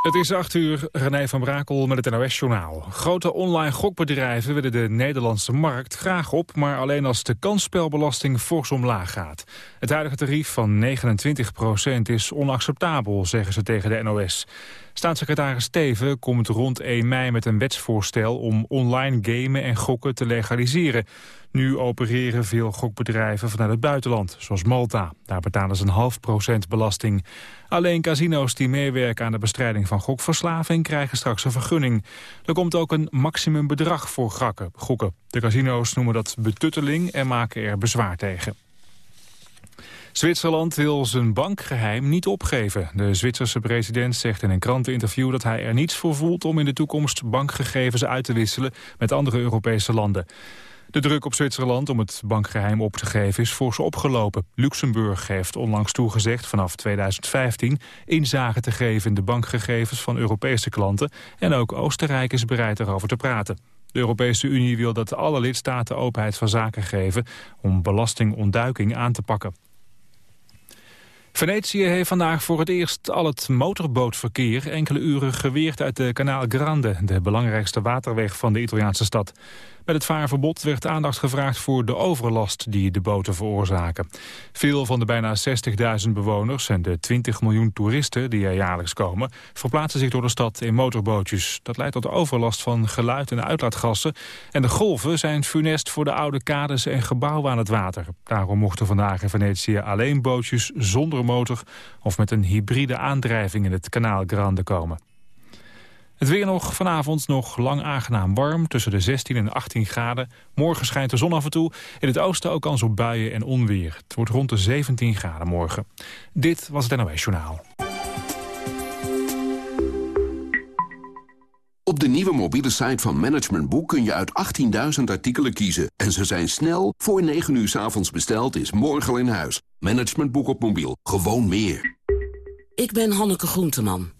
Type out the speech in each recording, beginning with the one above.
Het is 8 uur, René van Brakel met het NOS-journaal. Grote online gokbedrijven willen de Nederlandse markt graag op... maar alleen als de kansspelbelasting fors omlaag gaat. Het huidige tarief van 29% is onacceptabel, zeggen ze tegen de NOS. Staatssecretaris Steven komt rond 1 mei met een wetsvoorstel... om online gamen en gokken te legaliseren. Nu opereren veel gokbedrijven vanuit het buitenland, zoals Malta. Daar betalen ze een half procent belasting. Alleen casino's die meewerken aan de bestrijding van gokverslaving krijgen straks een vergunning. Er komt ook een maximumbedrag voor gokken. De casino's noemen dat betutteling en maken er bezwaar tegen. Zwitserland wil zijn bankgeheim niet opgeven. De Zwitserse president zegt in een kranteninterview dat hij er niets voor voelt om in de toekomst bankgegevens uit te wisselen met andere Europese landen. De druk op Zwitserland om het bankgeheim op te geven is fors opgelopen. Luxemburg heeft onlangs toegezegd vanaf 2015 inzage te geven in de bankgegevens van Europese klanten. En ook Oostenrijk is bereid erover te praten. De Europese Unie wil dat alle lidstaten openheid van zaken geven om belastingontduiking aan te pakken. Venetië heeft vandaag voor het eerst al het motorbootverkeer enkele uren geweerd uit de Kanaal Grande, de belangrijkste waterweg van de Italiaanse stad. Met het vaarverbod werd aandacht gevraagd voor de overlast die de boten veroorzaken. Veel van de bijna 60.000 bewoners en de 20 miljoen toeristen die er jaarlijks komen... verplaatsen zich door de stad in motorbootjes. Dat leidt tot overlast van geluid en uitlaatgassen. En de golven zijn funest voor de oude kades en gebouwen aan het water. Daarom mochten vandaag in Venetië alleen bootjes zonder motor... of met een hybride aandrijving in het kanaal Grande komen. Het weer nog vanavond nog lang aangenaam warm, tussen de 16 en 18 graden. Morgen schijnt de zon af en toe. In het oosten ook kans op buien en onweer. Het wordt rond de 17 graden morgen. Dit was het NOS Journaal. Op de nieuwe mobiele site van Management Boek kun je uit 18.000 artikelen kiezen. En ze zijn snel, voor 9 uur s avonds besteld, is morgen al in huis. Management Boek op mobiel, gewoon meer. Ik ben Hanneke Groenteman.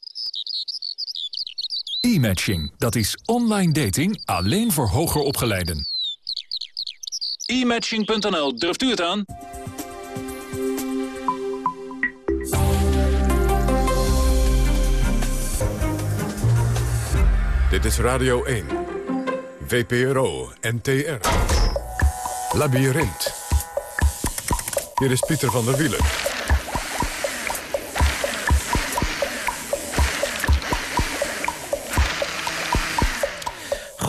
E-matching, dat is online dating alleen voor hoger opgeleiden. E-matching.nl, durft u het aan? Dit is Radio 1, VPRO, NTR. Labyrinth. Hier is Pieter van der Wielen.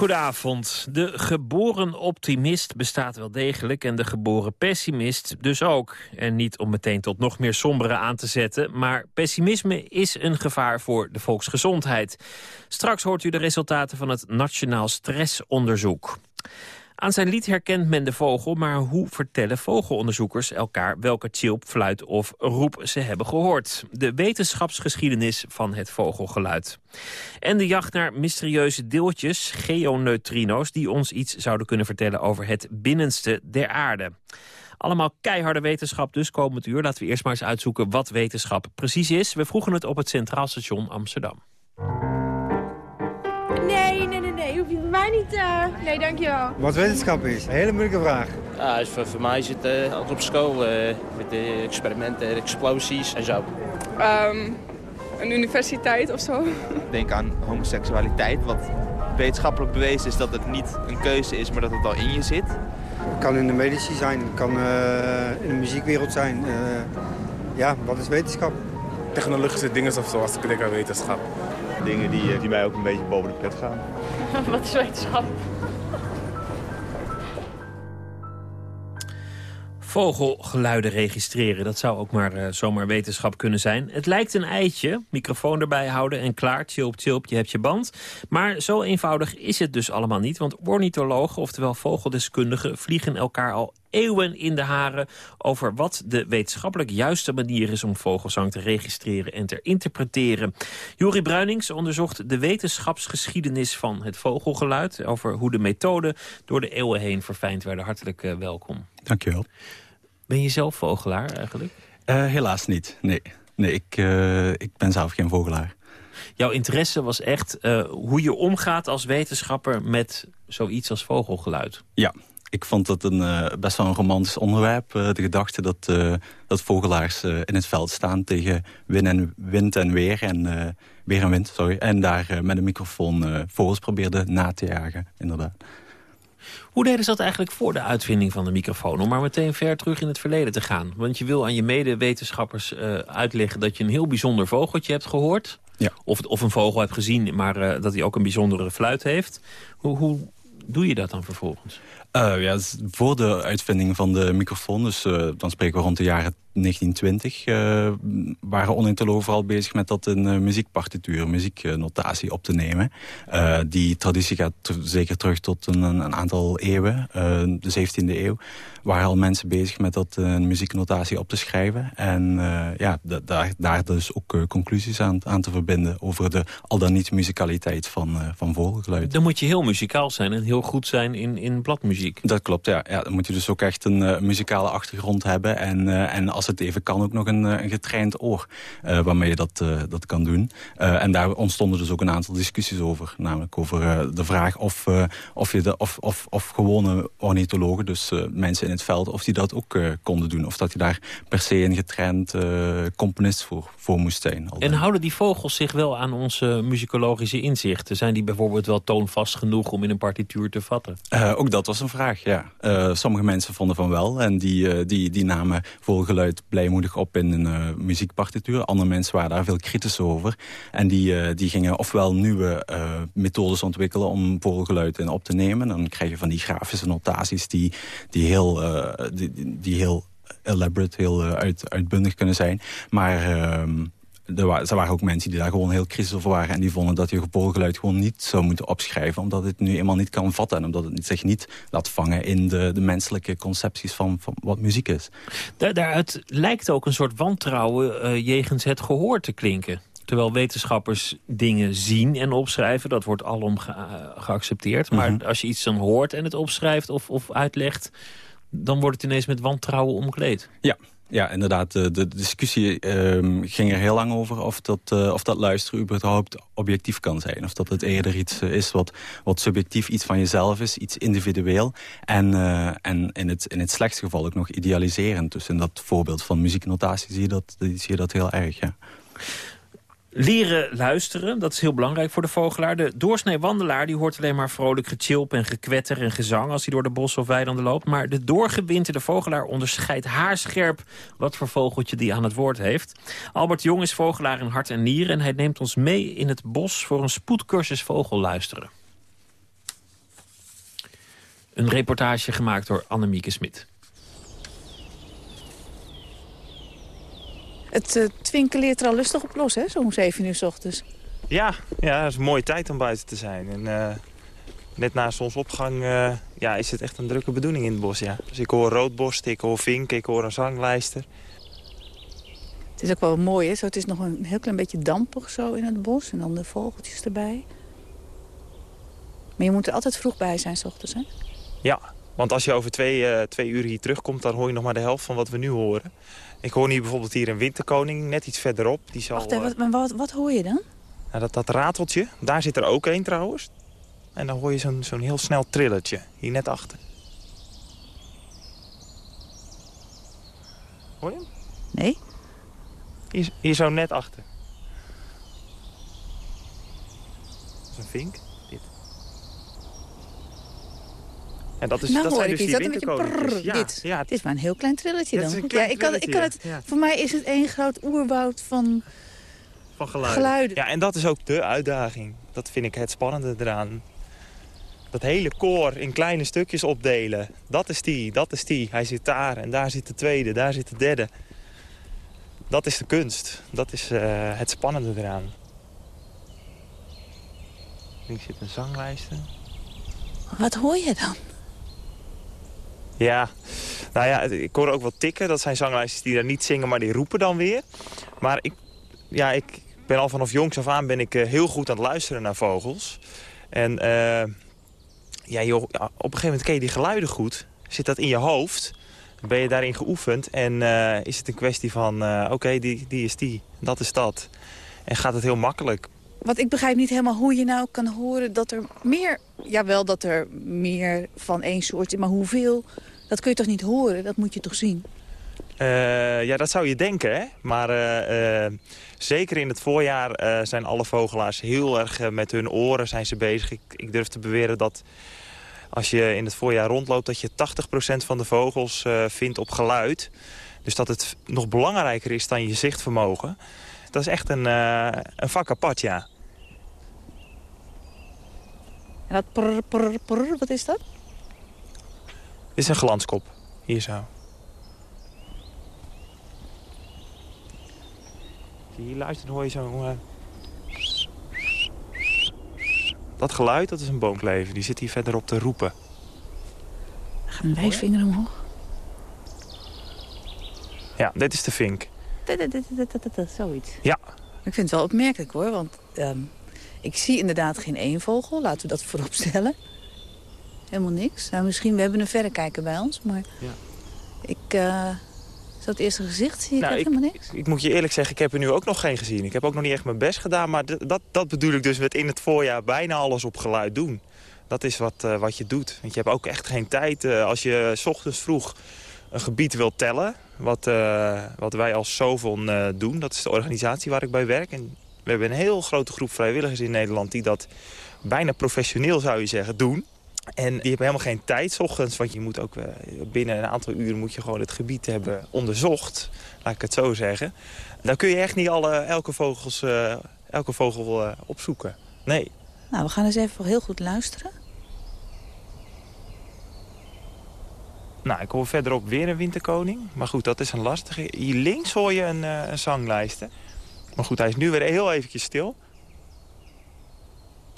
Goedenavond. De geboren optimist bestaat wel degelijk en de geboren pessimist dus ook. En niet om meteen tot nog meer sombere aan te zetten... maar pessimisme is een gevaar voor de volksgezondheid. Straks hoort u de resultaten van het Nationaal Stressonderzoek. Aan zijn lied herkent men de vogel, maar hoe vertellen vogelonderzoekers elkaar welke chilp, fluit of roep ze hebben gehoord? De wetenschapsgeschiedenis van het vogelgeluid. En de jacht naar mysterieuze deeltjes, geoneutrino's, die ons iets zouden kunnen vertellen over het binnenste der aarde. Allemaal keiharde wetenschap dus komend uur. Laten we eerst maar eens uitzoeken wat wetenschap precies is. We vroegen het op het Centraal Station Amsterdam. Hoef je bij mij niet... Uh... Nee, dankjewel. Wat wetenschap is? Een hele moeilijke vraag. Ja, dus voor, voor mij zit het uh, altijd op school. Uh, met de experimenten, explosies en zo. Um, een universiteit of zo. Denk aan homoseksualiteit. Wat wetenschappelijk bewezen is dat het niet een keuze is, maar dat het al in je zit. Het kan in de medici zijn, het kan in de muziekwereld zijn. ja, wat is wetenschap? Technologische dingen of zo, als ik denk aan wetenschap. Dingen die, die mij ook een beetje boven de pet gaan. Wat is wetenschap? Vogelgeluiden registreren, dat zou ook maar uh, zomaar wetenschap kunnen zijn. Het lijkt een eitje, microfoon erbij houden en klaar, chilp chilp, je hebt je band. Maar zo eenvoudig is het dus allemaal niet, want ornithologen, oftewel vogeldeskundigen, vliegen elkaar al eeuwen in de haren over wat de wetenschappelijk juiste manier is om vogelzang te registreren en te interpreteren. Jori Bruinings onderzocht de wetenschapsgeschiedenis van het vogelgeluid, over hoe de methode door de eeuwen heen verfijnd werden. Hartelijk uh, welkom. Dankjewel. Ben je zelf vogelaar eigenlijk? Uh, helaas niet, nee. Nee, ik, uh, ik ben zelf geen vogelaar. Jouw interesse was echt uh, hoe je omgaat als wetenschapper met zoiets als vogelgeluid. Ja, ik vond dat een, best wel een romantisch onderwerp. De gedachte dat, dat vogelaars in het veld staan tegen wind en, wind en weer. En, weer en wind, sorry. En daar met een microfoon vogels probeerden na te jagen, inderdaad. Hoe deden ze dat eigenlijk voor de uitvinding van de microfoon? Om maar meteen ver terug in het verleden te gaan. Want je wil aan je medewetenschappers uitleggen dat je een heel bijzonder vogeltje hebt gehoord. Ja. Of, of een vogel hebt gezien, maar dat hij ook een bijzondere fluit heeft. Hoe, hoe doe je dat dan vervolgens? Uh, ja, voor de uitvinding van de microfoon, dus uh, dan spreken we rond de jaren 1920... Uh, waren ornithologen vooral bezig met dat een muziekpartituur, muzieknotatie op te nemen. die traditie gaat zeker terug tot een, een aantal eeuwen, de 17e eeuw. Waren al mensen bezig met dat een muzieknotatie op te schrijven. En ja, daar, daar dus ook conclusies aan, aan te verbinden... over de al dan niet muzikaliteit van, van vogelgeluid. Dan moet je heel muzikaal zijn en heel goed zijn in, in bladmuziek. Dat klopt, ja. ja. Dan moet je dus ook echt een uh, muzikale achtergrond hebben. En, uh, en als het even kan, ook nog een, een getraind oor waarmee je dat, dat kan doen. en daar ontstonden dus ook een aantal discussies over. Namelijk over de vraag of, of, je de, of, of, of gewone ornithologen, dus mensen in het veld, of die dat ook konden doen. Of dat je daar per se een getraind componist voor, voor moest zijn. En houden die vogels zich wel aan onze muzikologische inzichten? Zijn die bijvoorbeeld wel toonvast genoeg om in een partituur te vatten? ook dat was een vraag, ja. Uh, sommige mensen vonden van wel. En die, uh, die, die namen volgeluid blijmoedig op in een uh, muziekpartituur. Andere mensen waren daar veel kritisch over. En die, die gingen ofwel nieuwe methodes ontwikkelen om volgeluid in op te nemen. Dan krijg je van die grafische notaties die, die heel... die, die heel elaborate, heel uit, uitbundig kunnen zijn. Maar ehm, er waren, er waren ook mensen die daar gewoon heel kritisch over waren. En die vonden dat je gevolgeluid gewoon niet zou moeten opschrijven. Omdat het nu eenmaal niet kan vatten. En omdat het zich niet laat vangen in de, de menselijke concepties van, van wat muziek is. Daar, daaruit lijkt ook een soort wantrouwen uh, jegens het gehoor te klinken. Terwijl wetenschappers dingen zien en opschrijven, dat wordt alom ge geaccepteerd. Maar mm -hmm. als je iets dan hoort en het opschrijft of, of uitlegt... dan wordt het ineens met wantrouwen omkleed. Ja, ja, inderdaad. De, de discussie uh, ging er heel lang over of dat, uh, of dat luisteren überhaupt objectief kan zijn. Of dat het eerder iets uh, is wat, wat subjectief iets van jezelf is, iets individueel. En, uh, en in, het, in het slechtste geval ook nog idealiserend. Dus in dat voorbeeld van muzieknotatie zie je dat, zie je dat heel erg, ja. Leren luisteren, dat is heel belangrijk voor de vogelaar. De doorsnee wandelaar die hoort alleen maar vrolijk gechilp en gekwetter en gezang... als hij door de bos of weilanden loopt. Maar de doorgewinterde vogelaar onderscheidt haarscherp... wat voor vogeltje die aan het woord heeft. Albert Jong is vogelaar in hart en nieren... en hij neemt ons mee in het bos voor een spoedcursus vogelluisteren. Een reportage gemaakt door Annemieke Smit. Het uh, twinkeleert er al lustig op los, hè? Zo'n 7 uur s ochtends. Ja, ja, dat is een mooie tijd om buiten te zijn. En, uh, net na zonsopgang uh, ja, is het echt een drukke bedoeling in het bos, ja. Dus ik hoor roodborst, ik hoor vink, ik hoor een zanglijster. Het is ook wel mooi, hè? Zo, het is nog een heel klein beetje dampig zo in het bos. En dan de vogeltjes erbij. Maar je moet er altijd vroeg bij zijn, s ochtends, hè? Ja, want als je over twee, uh, twee uur hier terugkomt... dan hoor je nog maar de helft van wat we nu horen. Ik hoor nu bijvoorbeeld hier een winterkoning, net iets verderop. Die zal, Wacht even, wat, wat, wat hoor je dan? Nou, dat, dat rateltje, daar zit er ook één trouwens. En dan hoor je zo'n zo'n heel snel trilletje, hier net achter. Hoor je hem? Nee. Hier, hier zo net achter. Dat is een vink, dit. En dat is, nou, dat zijn dus die winterkoninkjes. Ja, dit. ja, dit is maar een heel klein trilletje dan. klein ja, ik kan, ik kan het, ja. Voor mij is het één groot oerwoud van, van geluiden. geluiden. Ja, en dat is ook de uitdaging. Dat vind ik het spannende eraan. dat hele koor in kleine stukjes opdelen. Dat is die, dat is die. Hij zit daar en daar zit de tweede, daar zit de derde. Dat is de kunst. Dat is uh, het spannende eraan. Links zit een zanglijst. Wat hoor je dan? Ja, nou ja, ik hoor ook wel tikken. Dat zijn zanglijstjes die daar niet zingen, maar die roepen dan weer. Maar ik, ja, ik ben al vanaf jongs af aan ben ik heel goed aan het luisteren naar vogels. En uh, ja, op een gegeven moment ken je die geluiden goed. Zit dat in je hoofd, ben je daarin geoefend. En uh, is het een kwestie van, oké, die, die is die, dat is dat. En gaat het heel makkelijk. Wat ik begrijp niet helemaal hoe je nou kan horen dat er meer... Jawel, dat er meer van één soort is, maar hoeveel... Dat kun je toch niet horen, dat moet je toch zien? Uh, ja, dat zou je denken, hè? Maar uh, uh, zeker in het voorjaar zijn alle vogelaars heel erg met hun oren zijn ze bezig. Ik, ik, durf te beweren dat als je in het voorjaar rondloopt... dat je 80% van de vogels vindt op geluid. Dus dat het nog belangrijker is dan je zichtvermogen. Dat is echt een, een vak apart, ja. En dat prr, prr, prr, wat is dat? Dit is een glanskop, hier zo. Hier luistert hoor je zo... Uh... Dat geluid, dat is een boomklever. Die zit hier verderop te roepen. Ga een wijsvinger omhoog. Ja, dit is de vink. Zoiets. Ja. Ik vind het wel opmerkelijk hoor, want um, ik zie inderdaad geen één vogel. Laten we dat voorop stellen. Helemaal niks. Nou, misschien, we hebben een verrekijker bij ons, maar... Ja. Ik... Uh, zo het eerste gezicht zie ik nou, helemaal niks. Ik, ik, moet je eerlijk zeggen, ik heb er nu ook nog geen gezien. Ik heb ook nog niet echt mijn best gedaan. Maar dat, dat bedoel ik dus met in het voorjaar bijna alles op geluid doen. Dat is wat, uh, wat je doet. Want je hebt ook echt geen tijd. Uh, als je s ochtends vroeg een gebied wilt tellen... wat, uh, wat wij als Sovon doen, dat is de organisatie waar ik bij werk. En we hebben een heel grote groep vrijwilligers in Nederland... die dat bijna professioneel, zou je zeggen, doen. En die hebben helemaal geen tijd s ochtends, want je moet ook eh, binnen een aantal uren moet je gewoon het gebied hebben onderzocht. Laat ik het zo zeggen. Dan kun je echt niet alle, elke, vogels, uh, elke vogel uh, opzoeken. Nee. Nou, we gaan eens even heel goed luisteren. Nou, ik hoor verderop weer een winterkoning. Maar goed, dat is een lastige. Hier links hoor je een, een. Maar goed, hij is nu weer heel eventjes stil.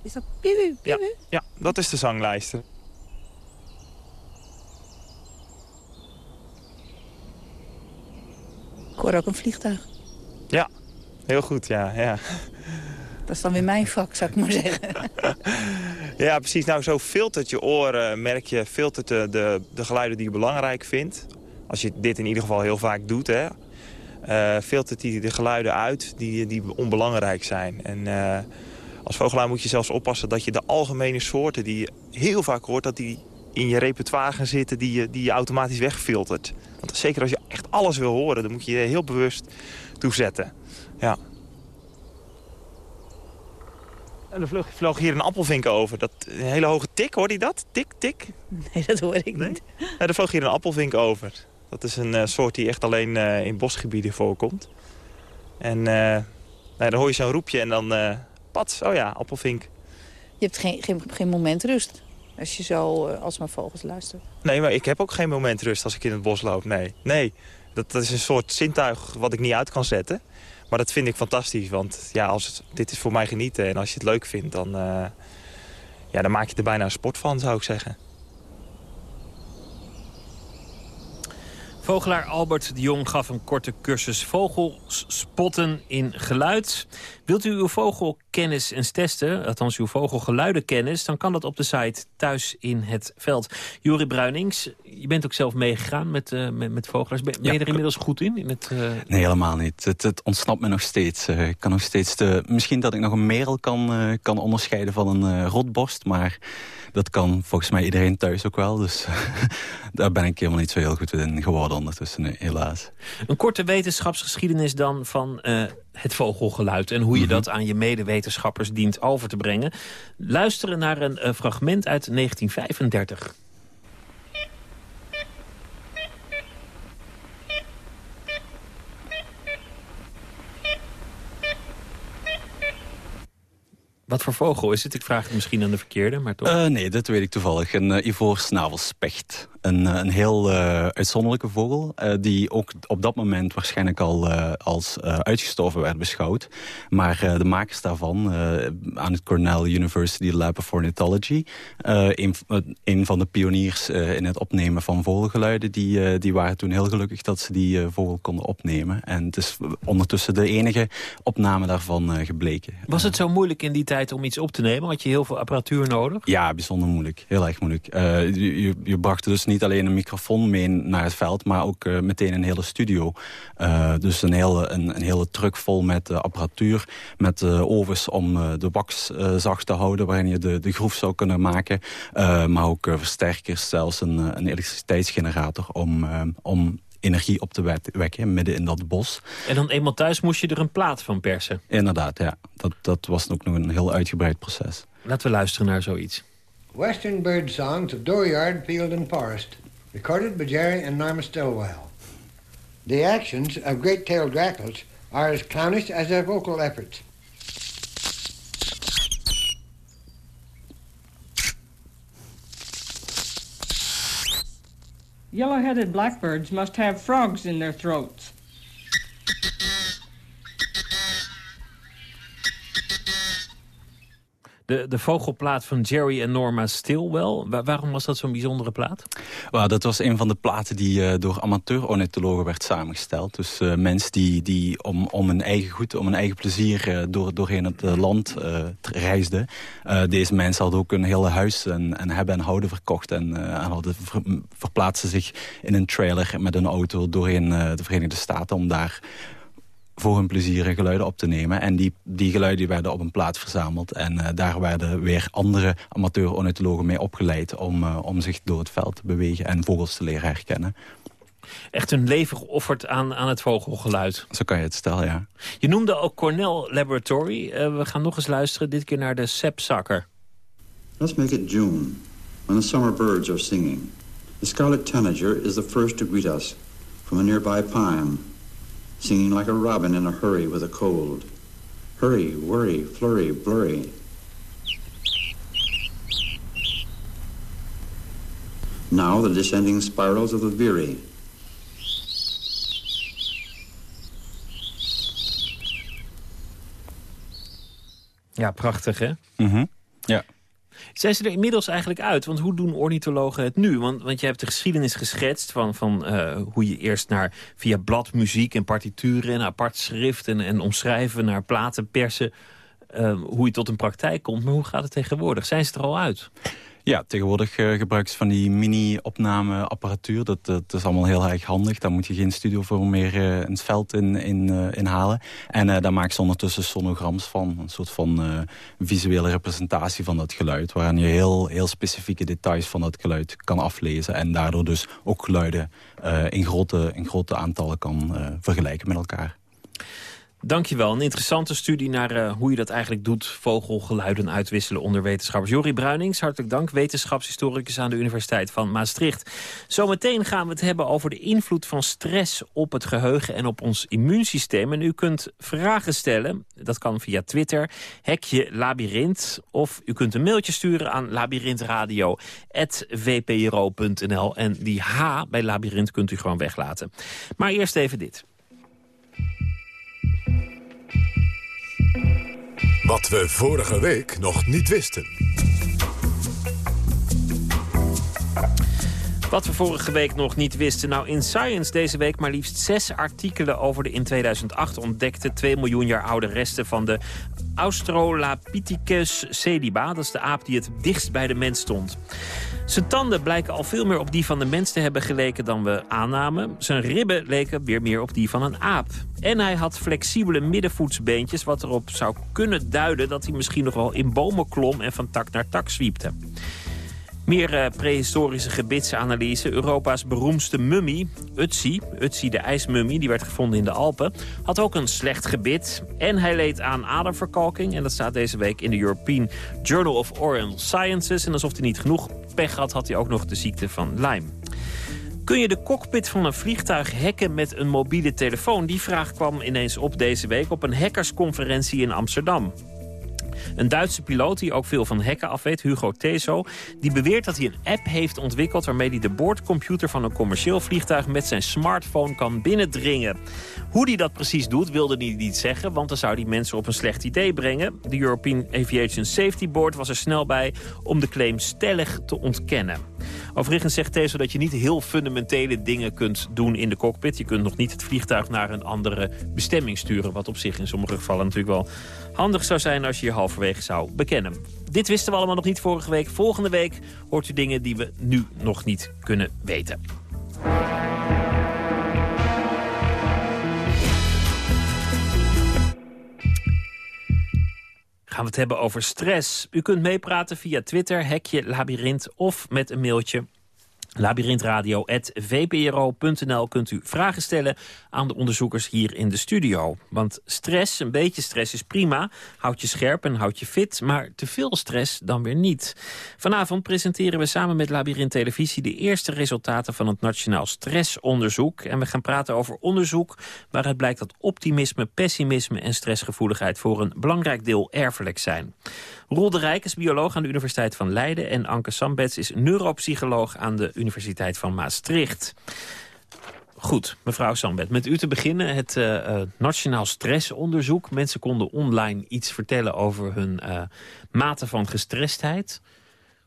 Is dat piu, ja, ja, dat is de zanglijst. Ik hoor ook een vliegtuig. Ja, heel goed, ja. ja. Dat is dan weer mijn vak, zou ik maar zeggen. ja, precies. Nou, zo filtert je oren, merk je, filtert de, de, de geluiden die je belangrijk vindt. Als je dit in ieder geval heel vaak doet, hè. Uh, filtert hij de geluiden uit die, die onbelangrijk zijn. En... Uh, als vogelaar moet je zelfs oppassen dat je de algemene soorten die je heel vaak hoort... dat die in je repertoire gaan zitten die je, die je automatisch wegfiltert. Want zeker als je echt alles wil horen, dan moet je je heel bewust toe zetten. Ja. En er vloog, vloog hier een appelvink over. Dat, een hele hoge tik, hoor je dat? Tik, tik? Nee, dat hoor ik niet. Ja, er vloog hier een appelvink over. Dat is een uh, soort die echt alleen uh, in bosgebieden voorkomt. En uh, nou, dan hoor je zo'n roepje en dan Pats, oh ja, appelvink. Je hebt geen, geen, geen moment rust als je zo uh, alsmaar vogels luistert. Nee, maar ik heb ook geen moment rust als ik in het bos loop, nee. Nee, dat, dat is een soort zintuig wat ik niet uit kan zetten. Maar dat vind ik fantastisch, want ja, als het, dit is voor mij genieten. En als je het leuk vindt, dan, uh, ja, dan maak je er bijna een sport van, zou ik zeggen. Vogelaar Albert de Jong gaf een korte cursus vogels spotten in geluid. Wilt u uw vogelkennis eens testen, althans uw vogelgeluidenkennis... dan kan dat op de site Thuis in het Veld. Juri Bruinings, je bent ook zelf meegegaan met, uh, met, met, vogelaars. Ben, ben je er inmiddels goed in? in het, uh... Nee, helemaal niet. Het, het, ontsnapt me nog steeds. Uh, ik kan nog steeds de, misschien dat ik nog een merel kan, kan onderscheiden van een rotborst... maar dat kan volgens mij iedereen thuis ook wel. Dus daar ben ik helemaal niet zo heel goed in geworden ondertussen, helaas. Een korte wetenschapsgeschiedenis dan van uh, het vogelgeluid... en hoe je mhm. dat aan je medewetenschappers dient over te brengen. Luisteren naar een uh, fragment uit 1935. Wat voor vogel is het? Ik vraag het misschien aan de verkeerde, maar toch? Uh, nee, dat weet ik toevallig. Een uh, ivoorsnavelspecht. Een, een heel uh, uitzonderlijke vogel... die ook op dat moment waarschijnlijk al als uitgestorven werd beschouwd. Maar de makers daarvan, aan het Cornell University Lab of Ornithology... een, een, van de pioniers in het opnemen van vogelgeluiden... die, die waren toen heel gelukkig dat ze die vogel konden opnemen. En het is ondertussen de enige opname daarvan gebleken. Was het zo moeilijk in die tijd om iets op te nemen? Had je heel veel apparatuur nodig? Ja, bijzonder moeilijk. Heel erg moeilijk. Je, je, bracht dus niet alleen een microfoon mee naar het veld... maar ook uh, meteen een hele studio. Uh, dus een hele, een, een, hele truck vol met apparatuur... met ovens om de wax zacht te houden... waarin je de, de groef zou kunnen maken. maar ook versterkers, zelfs een, een elektriciteitsgenerator... om, om energie op te wekken midden in dat bos. En dan eenmaal thuis moest je er een plaat van persen? Inderdaad, ja. Dat, dat was ook nog een heel uitgebreid proces. Laten we luisteren naar zoiets. Western Bird Songs of Dooryard, Field and Forest. Recorded by Jerry and Norma Stillwell. The actions of great-tailed grackles are as clownish as their vocal efforts. Yellow-headed blackbirds must have frogs in their throats. De, de vogelplaat van Jerry en Norma Stilwell. waarom was dat zo'n bijzondere plaat? Well, dat was een van de platen die uh, door amateur-ornithologen werd samengesteld. Dus uh, mensen die, die om, om hun eigen goed, om hun eigen plezier uh, door, doorheen het land reisden. deze mensen hadden ook een hele huis en, en hebben en houden verkocht. En, en hadden ver, verplaatsten zich in een trailer met een auto doorheen de Verenigde Staten... om daar voor hun plezier geluiden op te nemen. En die, die geluiden werden op een plaat verzameld. En uh, daar werden weer andere amateur-ornithologen mee opgeleid... Om, uh, om zich door het veld te bewegen en vogels te leren herkennen. Echt hun leven geofferd aan, aan het vogelgeluid. Zo kan je het stellen, ja. Je noemde ook Cornell Laboratory. Uh, we gaan nog eens luisteren, dit keer naar de sapzakker. Let's make it June, when the summer birds are singing. The scarlet tanager is the first to greet us from a nearby pine... singing like a robin in a hurry with a cold. Hurry, worry, flurry, blurry. Now the descending spirals of the Viri. Ja, prachtig hè? Mm -hmm. Ja. Zijn ze er inmiddels eigenlijk uit? Want hoe doen ornithologen het nu? Want, want je hebt de geschiedenis geschetst van, van uh, hoe je eerst naar via bladmuziek en partituren en apart schrift en, en omschrijven naar platen, persen, uh, hoe je tot een praktijk komt. Maar hoe gaat het tegenwoordig? Zijn ze er al uit? Ja, tegenwoordig uh, gebruiken ze van die mini-opnameapparatuur. Dat, dat is allemaal heel erg handig. Daar moet je geen studio voor meer in het veld in, in, in halen. En daar maken ze ondertussen sonograms van. Een soort van visuele representatie van dat geluid. Waarin je heel, heel specifieke details van dat geluid kan aflezen. En daardoor dus ook geluiden in, grote, in grote aantallen kan vergelijken met elkaar. Dankjewel. Een interessante studie naar uh, hoe je dat eigenlijk doet. Vogelgeluiden uitwisselen onder wetenschappers. Jori Bruinings, hartelijk dank. Wetenschapshistoricus aan de Universiteit van Maastricht. Zometeen gaan we het hebben over de invloed van stress op het geheugen en op ons immuunsysteem. En u kunt vragen stellen. Dat kan via Twitter, hekje Labyrinth. Of u kunt een mailtje sturen aan labyrinthradio.vpro.nl. En die H bij Labyrinth kunt u gewoon weglaten. Maar eerst even dit. Wat we vorige week nog niet wisten. Wat we vorige week nog niet wisten. Nou, in Science deze week maar liefst zes artikelen over de in 2008 ontdekte 2 miljoen jaar oude resten van de Australopithecus sediba. Dat is de aap die het dichtst bij de mens stond. Zijn tanden blijken al veel meer op die van de mens te hebben geleken dan we aannamen. Zijn ribben leken weer meer op die van een aap. En hij had flexibele middenvoetsbeentjes... wat erop zou kunnen duiden dat hij misschien nog wel in bomen klom... en van tak naar tak zwiepte. Meer uh, prehistorische gebitsanalyse. Europa's beroemdste mummie, Utsi, Utsi de ijsmummie, die werd gevonden in de Alpen, had ook een slecht gebit. En hij leed aan aderverkalking. En dat staat deze week in de European Journal of Oral Sciences. En alsof hij niet genoeg pech had, had hij ook nog de ziekte van Lyme. Kun je de cockpit van een vliegtuig hacken met een mobiele telefoon? Die vraag kwam ineens op deze week op een hackersconferentie in Amsterdam. Een Duitse piloot die ook veel van hekken afweet, Hugo Teso... die beweert dat hij een app heeft ontwikkeld... waarmee hij de boordcomputer van een commercieel vliegtuig... met zijn smartphone kan binnendringen. Hoe hij dat precies doet, wilde hij niet zeggen... want dan zou hij mensen op een slecht idee brengen. De European Aviation Safety Board was er snel bij... om de claim stellig te ontkennen. Overigens zegt Teso dat je niet heel fundamentele dingen kunt doen in de cockpit. Je kunt nog niet het vliegtuig naar een andere bestemming sturen... wat op zich in sommige gevallen natuurlijk wel handig zou zijn... als je je halverwege zou bekennen. Dit wisten we allemaal nog niet vorige week. Volgende week hoort u dingen die we nu nog niet kunnen weten. Gaan we het hebben over stress. U kunt meepraten via Twitter, hekje Labyrinth of met een mailtje labyrinthradio.vpro.nl kunt u vragen stellen aan de onderzoekers hier in de studio. Want stress, een beetje stress is prima, houdt je scherp en houdt je fit... maar te veel stress dan weer niet. Vanavond presenteren we samen met Labyrinth Televisie... de eerste resultaten van het Nationaal Stressonderzoek. En we gaan praten over onderzoek waaruit blijkt dat optimisme, pessimisme... en stressgevoeligheid voor een belangrijk deel erfelijk zijn. Roel de Rijk is bioloog aan de Universiteit van Leiden... en Anke Sambets is neuropsycholoog aan de Universiteit van Maastricht. Goed, mevrouw Sambet, met u te beginnen. Het uh, Nationaal Stressonderzoek. Mensen konden online iets vertellen over hun uh, mate van gestrestheid.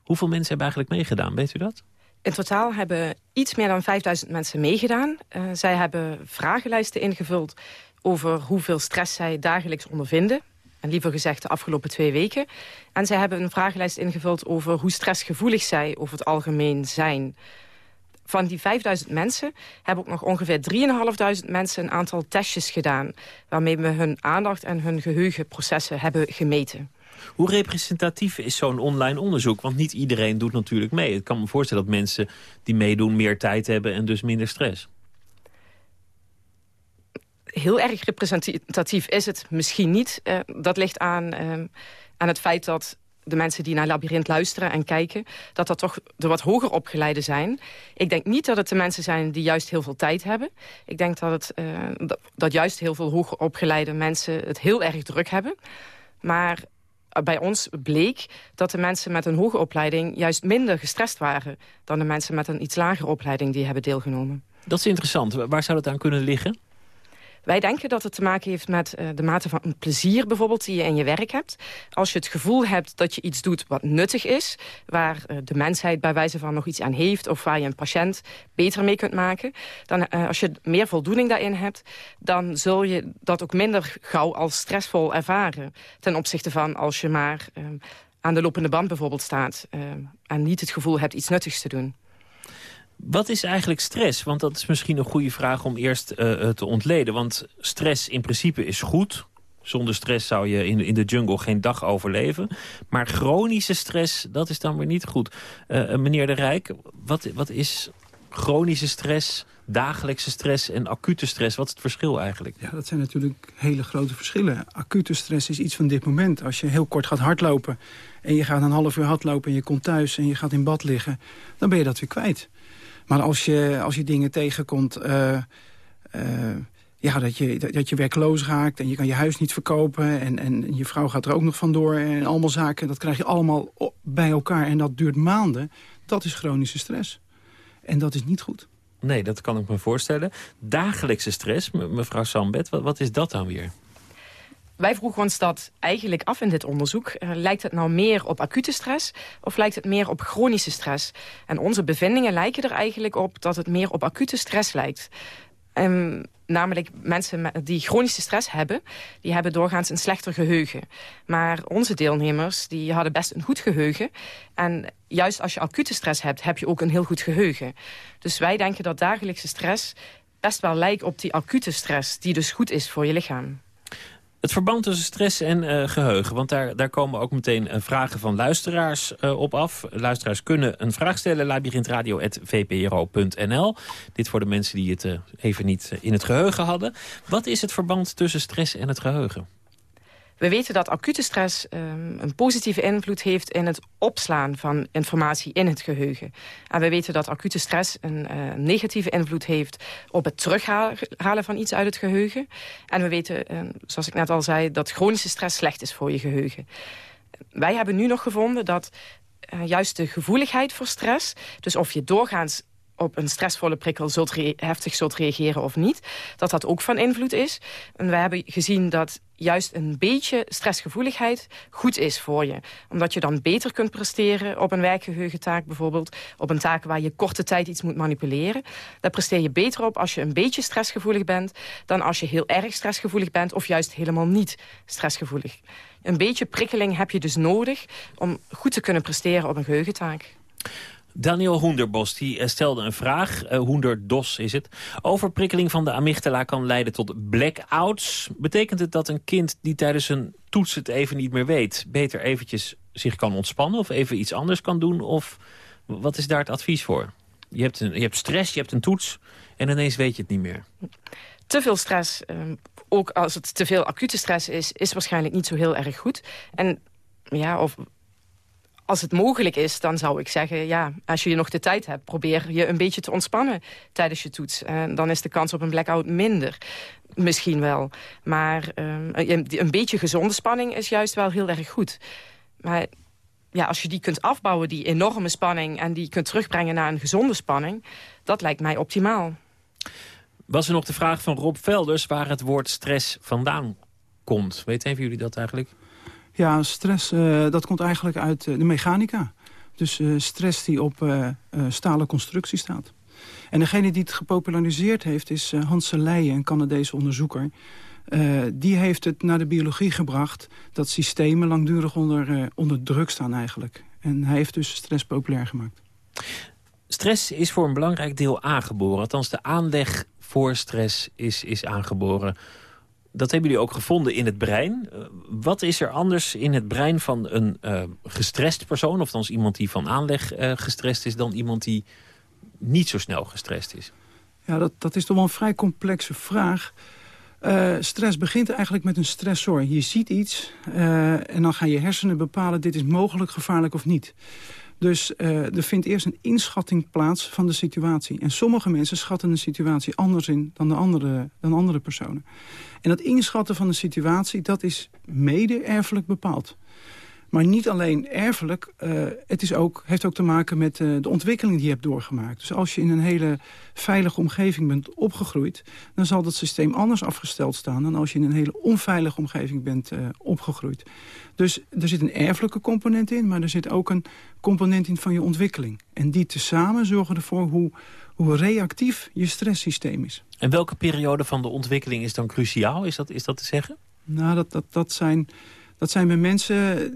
Hoeveel mensen hebben eigenlijk meegedaan, weet u dat? In totaal hebben iets meer dan 5000 mensen meegedaan. Zij hebben vragenlijsten ingevuld over hoeveel stress zij dagelijks ondervinden. Liever gezegd de afgelopen twee weken. En zij hebben een vragenlijst ingevuld over hoe stressgevoelig zij over het algemeen zijn. Van die 5000 mensen hebben ook nog ongeveer 3.500 mensen een aantal testjes gedaan... waarmee we hun aandacht en hun geheugenprocessen hebben gemeten. Hoe representatief is zo'n online onderzoek? Want niet iedereen doet natuurlijk mee. Ik kan me voorstellen dat mensen die meedoen meer tijd hebben en dus minder stress heel erg representatief is het misschien niet. Uh, dat ligt aan, uh, aan het feit dat de mensen die naar Labyrinth luisteren en kijken... dat dat toch de wat hoger opgeleide zijn. Ik denk niet dat het de mensen zijn die juist heel veel tijd hebben. Ik denk dat, het, uh, dat juist heel veel hoger opgeleide mensen het heel erg druk hebben. Maar bij ons bleek dat de mensen met een hoge opleiding... juist minder gestrest waren dan de mensen met een iets lagere opleiding die hebben deelgenomen. Dat is interessant. Waar zou dat aan kunnen liggen? Wij denken dat het te maken heeft met uh, de mate van plezier bijvoorbeeld die je in je werk hebt. Als je het gevoel hebt dat je iets doet wat nuttig is... waar uh, de mensheid bij wijze van nog iets aan heeft... of waar je een patiënt beter mee kunt maken... dan uh, als je meer voldoening daarin hebt... dan zul je dat ook minder gauw als stressvol ervaren. Ten opzichte van als je maar aan de lopende band bijvoorbeeld staat... en niet het gevoel hebt iets nuttigs te doen. Wat is eigenlijk stress? Want dat is misschien een goede vraag om eerst uh, te ontleden. Want stress in principe is goed. Zonder stress zou je in, in de jungle geen dag overleven. Maar chronische stress, dat is dan weer niet goed. Uh, meneer De Rijk, wat, wat is chronische stress, dagelijkse stress en acute stress? Wat is het verschil eigenlijk? Ja, dat zijn natuurlijk hele grote verschillen. Acute stress is iets van dit moment. Als je heel kort gaat hardlopen en je gaat een half uur hardlopen... en je komt thuis en je gaat in bad liggen, dan ben je dat weer kwijt. Maar als je, als je dingen tegenkomt... Uh, uh, ja, dat je, dat je werkloos raakt en je kan je huis niet verkopen... En, en je vrouw gaat er ook nog vandoor en allemaal zaken... dat krijg je allemaal bij elkaar en dat duurt maanden. Dat is chronische stress. En dat is niet goed. Nee, dat kan ik me voorstellen. Dagelijkse stress, mevrouw Sambet, wat, wat is dat dan weer? Wij vroegen ons dat eigenlijk af in dit onderzoek. Uh, lijkt het nou meer op acute stress of lijkt het meer op chronische stress? En onze bevindingen lijken er eigenlijk op dat het meer op acute stress lijkt. Um, namelijk mensen die chronische stress hebben... die hebben doorgaans een slechter geheugen. Maar onze deelnemers die hadden best een goed geheugen. En juist als je acute stress hebt, heb je ook een heel goed geheugen. Dus wij denken dat dagelijkse stress best wel lijkt op die acute stress... die dus goed is voor je lichaam. Het verband tussen stress en uh, geheugen. Want daar, daar komen ook meteen uh, vragen van luisteraars uh, op af. Luisteraars kunnen een vraag stellen. labyrinthradio.vpro.nl Dit voor de mensen die het even niet in het geheugen hadden. Wat is het verband tussen stress en het geheugen? We weten dat acute stress um, een positieve invloed heeft in het opslaan van informatie in het geheugen. En we weten dat acute stress een uh, negatieve invloed heeft op het terughalen van iets uit het geheugen. En we weten, uh, zoals ik net al zei, dat chronische stress slecht is voor je geheugen. Wij hebben nu nog gevonden dat uh, juist de gevoeligheid voor stress, dus of je doorgaans op een stressvolle prikkel zult heftig zult reageren of niet. Dat dat ook van invloed is. En we hebben gezien dat juist een beetje stressgevoeligheid goed is voor je. Omdat je dan beter kunt presteren op een werkgeheugentaak bijvoorbeeld. Op een taak waar je korte tijd iets moet manipuleren. Daar presteer je beter op als je een beetje stressgevoelig bent... dan als je heel erg stressgevoelig bent of juist helemaal niet stressgevoelig. Een beetje prikkeling heb je dus nodig om goed te kunnen presteren op een geheugentaak. Daniel Hoenderbos die eh, stelde een vraag, uh, Hoenderdos is het... over prikkeling van de amygdala kan leiden tot blackouts. Betekent het dat een kind die tijdens een toets het even niet meer weet... beter eventjes zich kan ontspannen of even iets anders kan doen? Of wat is daar het advies voor? Je hebt, een, je hebt stress, je hebt een toets en ineens weet je het niet meer. Te veel stress, ehm, ook als het te veel acute stress is... is waarschijnlijk niet zo heel erg goed. En ja, of als het mogelijk is, dan zou ik zeggen... ja, als je nog de tijd hebt, probeer je een beetje te ontspannen tijdens je toets. En dan is de kans op een blackout minder. Misschien wel. Maar um, een beetje gezonde spanning is juist wel heel erg goed. Maar ja, als je die kunt afbouwen, die enorme spanning... en die kunt terugbrengen naar een gezonde spanning... dat lijkt mij optimaal. Was er nog de vraag van Rob Velders waar het woord stress vandaan komt? Weet een van jullie dat eigenlijk? Ja, stress uh, dat komt eigenlijk uit uh, de mechanica. Dus uh, stress die op stalen constructie staat. En degene die het gepopulariseerd heeft is Hans Leijen, een Canadese onderzoeker. die heeft het naar de biologie gebracht dat systemen langdurig onder, onder druk staan eigenlijk. En hij heeft dus stress populair gemaakt. Stress is voor een belangrijk deel aangeboren. Althans, de aanleg voor stress is, is aangeboren dat hebben jullie ook gevonden in het brein. Uh, wat is er anders in het brein van een uh, gestrest persoon... of althans iemand die van aanleg uh, gestrest is... dan iemand die niet zo snel gestrest is? Ja, dat, dat is toch wel een vrij complexe vraag. stress begint eigenlijk met een stressor. Je ziet iets en dan gaan je hersenen bepalen... dit is mogelijk gevaarlijk of niet. Dus uh, er vindt eerst een inschatting plaats van de situatie. En sommige mensen schatten een situatie anders in dan, de andere, dan andere personen. En dat inschatten van de situatie, dat is mede erfelijk bepaald. Maar niet alleen erfelijk, uh, het is ook, heeft ook te maken met uh, de ontwikkeling die je hebt doorgemaakt. Dus als je in een hele veilige omgeving bent opgegroeid... dan zal dat systeem anders afgesteld staan... dan als je in een hele onveilige omgeving bent uh, opgegroeid. Dus er zit een erfelijke component in, maar er zit ook een component in van je ontwikkeling. En die tezamen zorgen ervoor hoe, hoe reactief je stresssysteem is. En welke periode van de ontwikkeling is dan cruciaal? Is dat, is dat te zeggen? Nou, dat, dat, dat, zijn, dat zijn bij mensen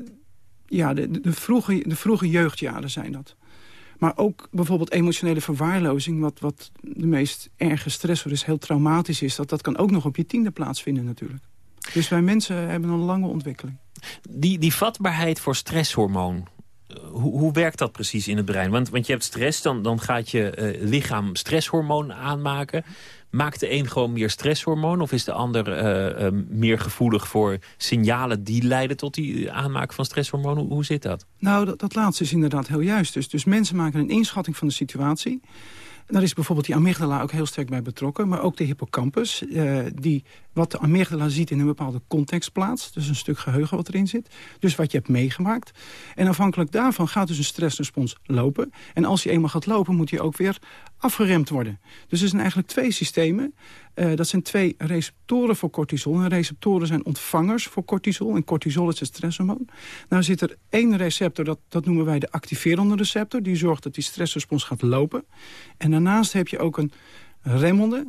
ja, de, de, vroege, de vroege jeugdjaren zijn dat. Maar ook bijvoorbeeld emotionele verwaarlozing... wat, wat de meest erge stressor is, heel traumatisch is... Dat, dat kan ook nog op je tiende plaatsvinden natuurlijk. Dus wij mensen hebben een lange ontwikkeling. Die, die vatbaarheid voor stresshormoon... Eh, hoe, hoe werkt dat precies in het brein? Want, want je hebt stress, dan, dan gaat je uh, lichaam stresshormoon aanmaken. Maakt de een gewoon meer stresshormoon? Of is de ander uh, uh, meer gevoelig voor signalen die leiden tot die aanmaken van stresshormoon? Hoe, zit dat? Nou, dat, dat laatste is inderdaad heel juist. Dus, dus mensen maken een inschatting van de situatie. Daar is bijvoorbeeld die amygdala ook heel sterk bij betrokken. Maar ook de hippocampus, uh, die wat de amygdala ziet in een bepaalde context plaatst. Dus een stuk geheugen wat erin zit. Dus wat je hebt meegemaakt. En afhankelijk daarvan gaat dus een stressrespons lopen. En als je eenmaal gaat lopen, moet je ook weer afgeremd worden. Dus er zijn eigenlijk twee systemen. Uh, dat zijn twee receptoren voor cortisol. En receptoren zijn ontvangers voor cortisol. En cortisol is het stresshormoon. Nou zit er één receptor, dat, dat noemen wij de activerende receptor. Die zorgt dat die stressrespons gaat lopen. En daarnaast heb je ook een remmende,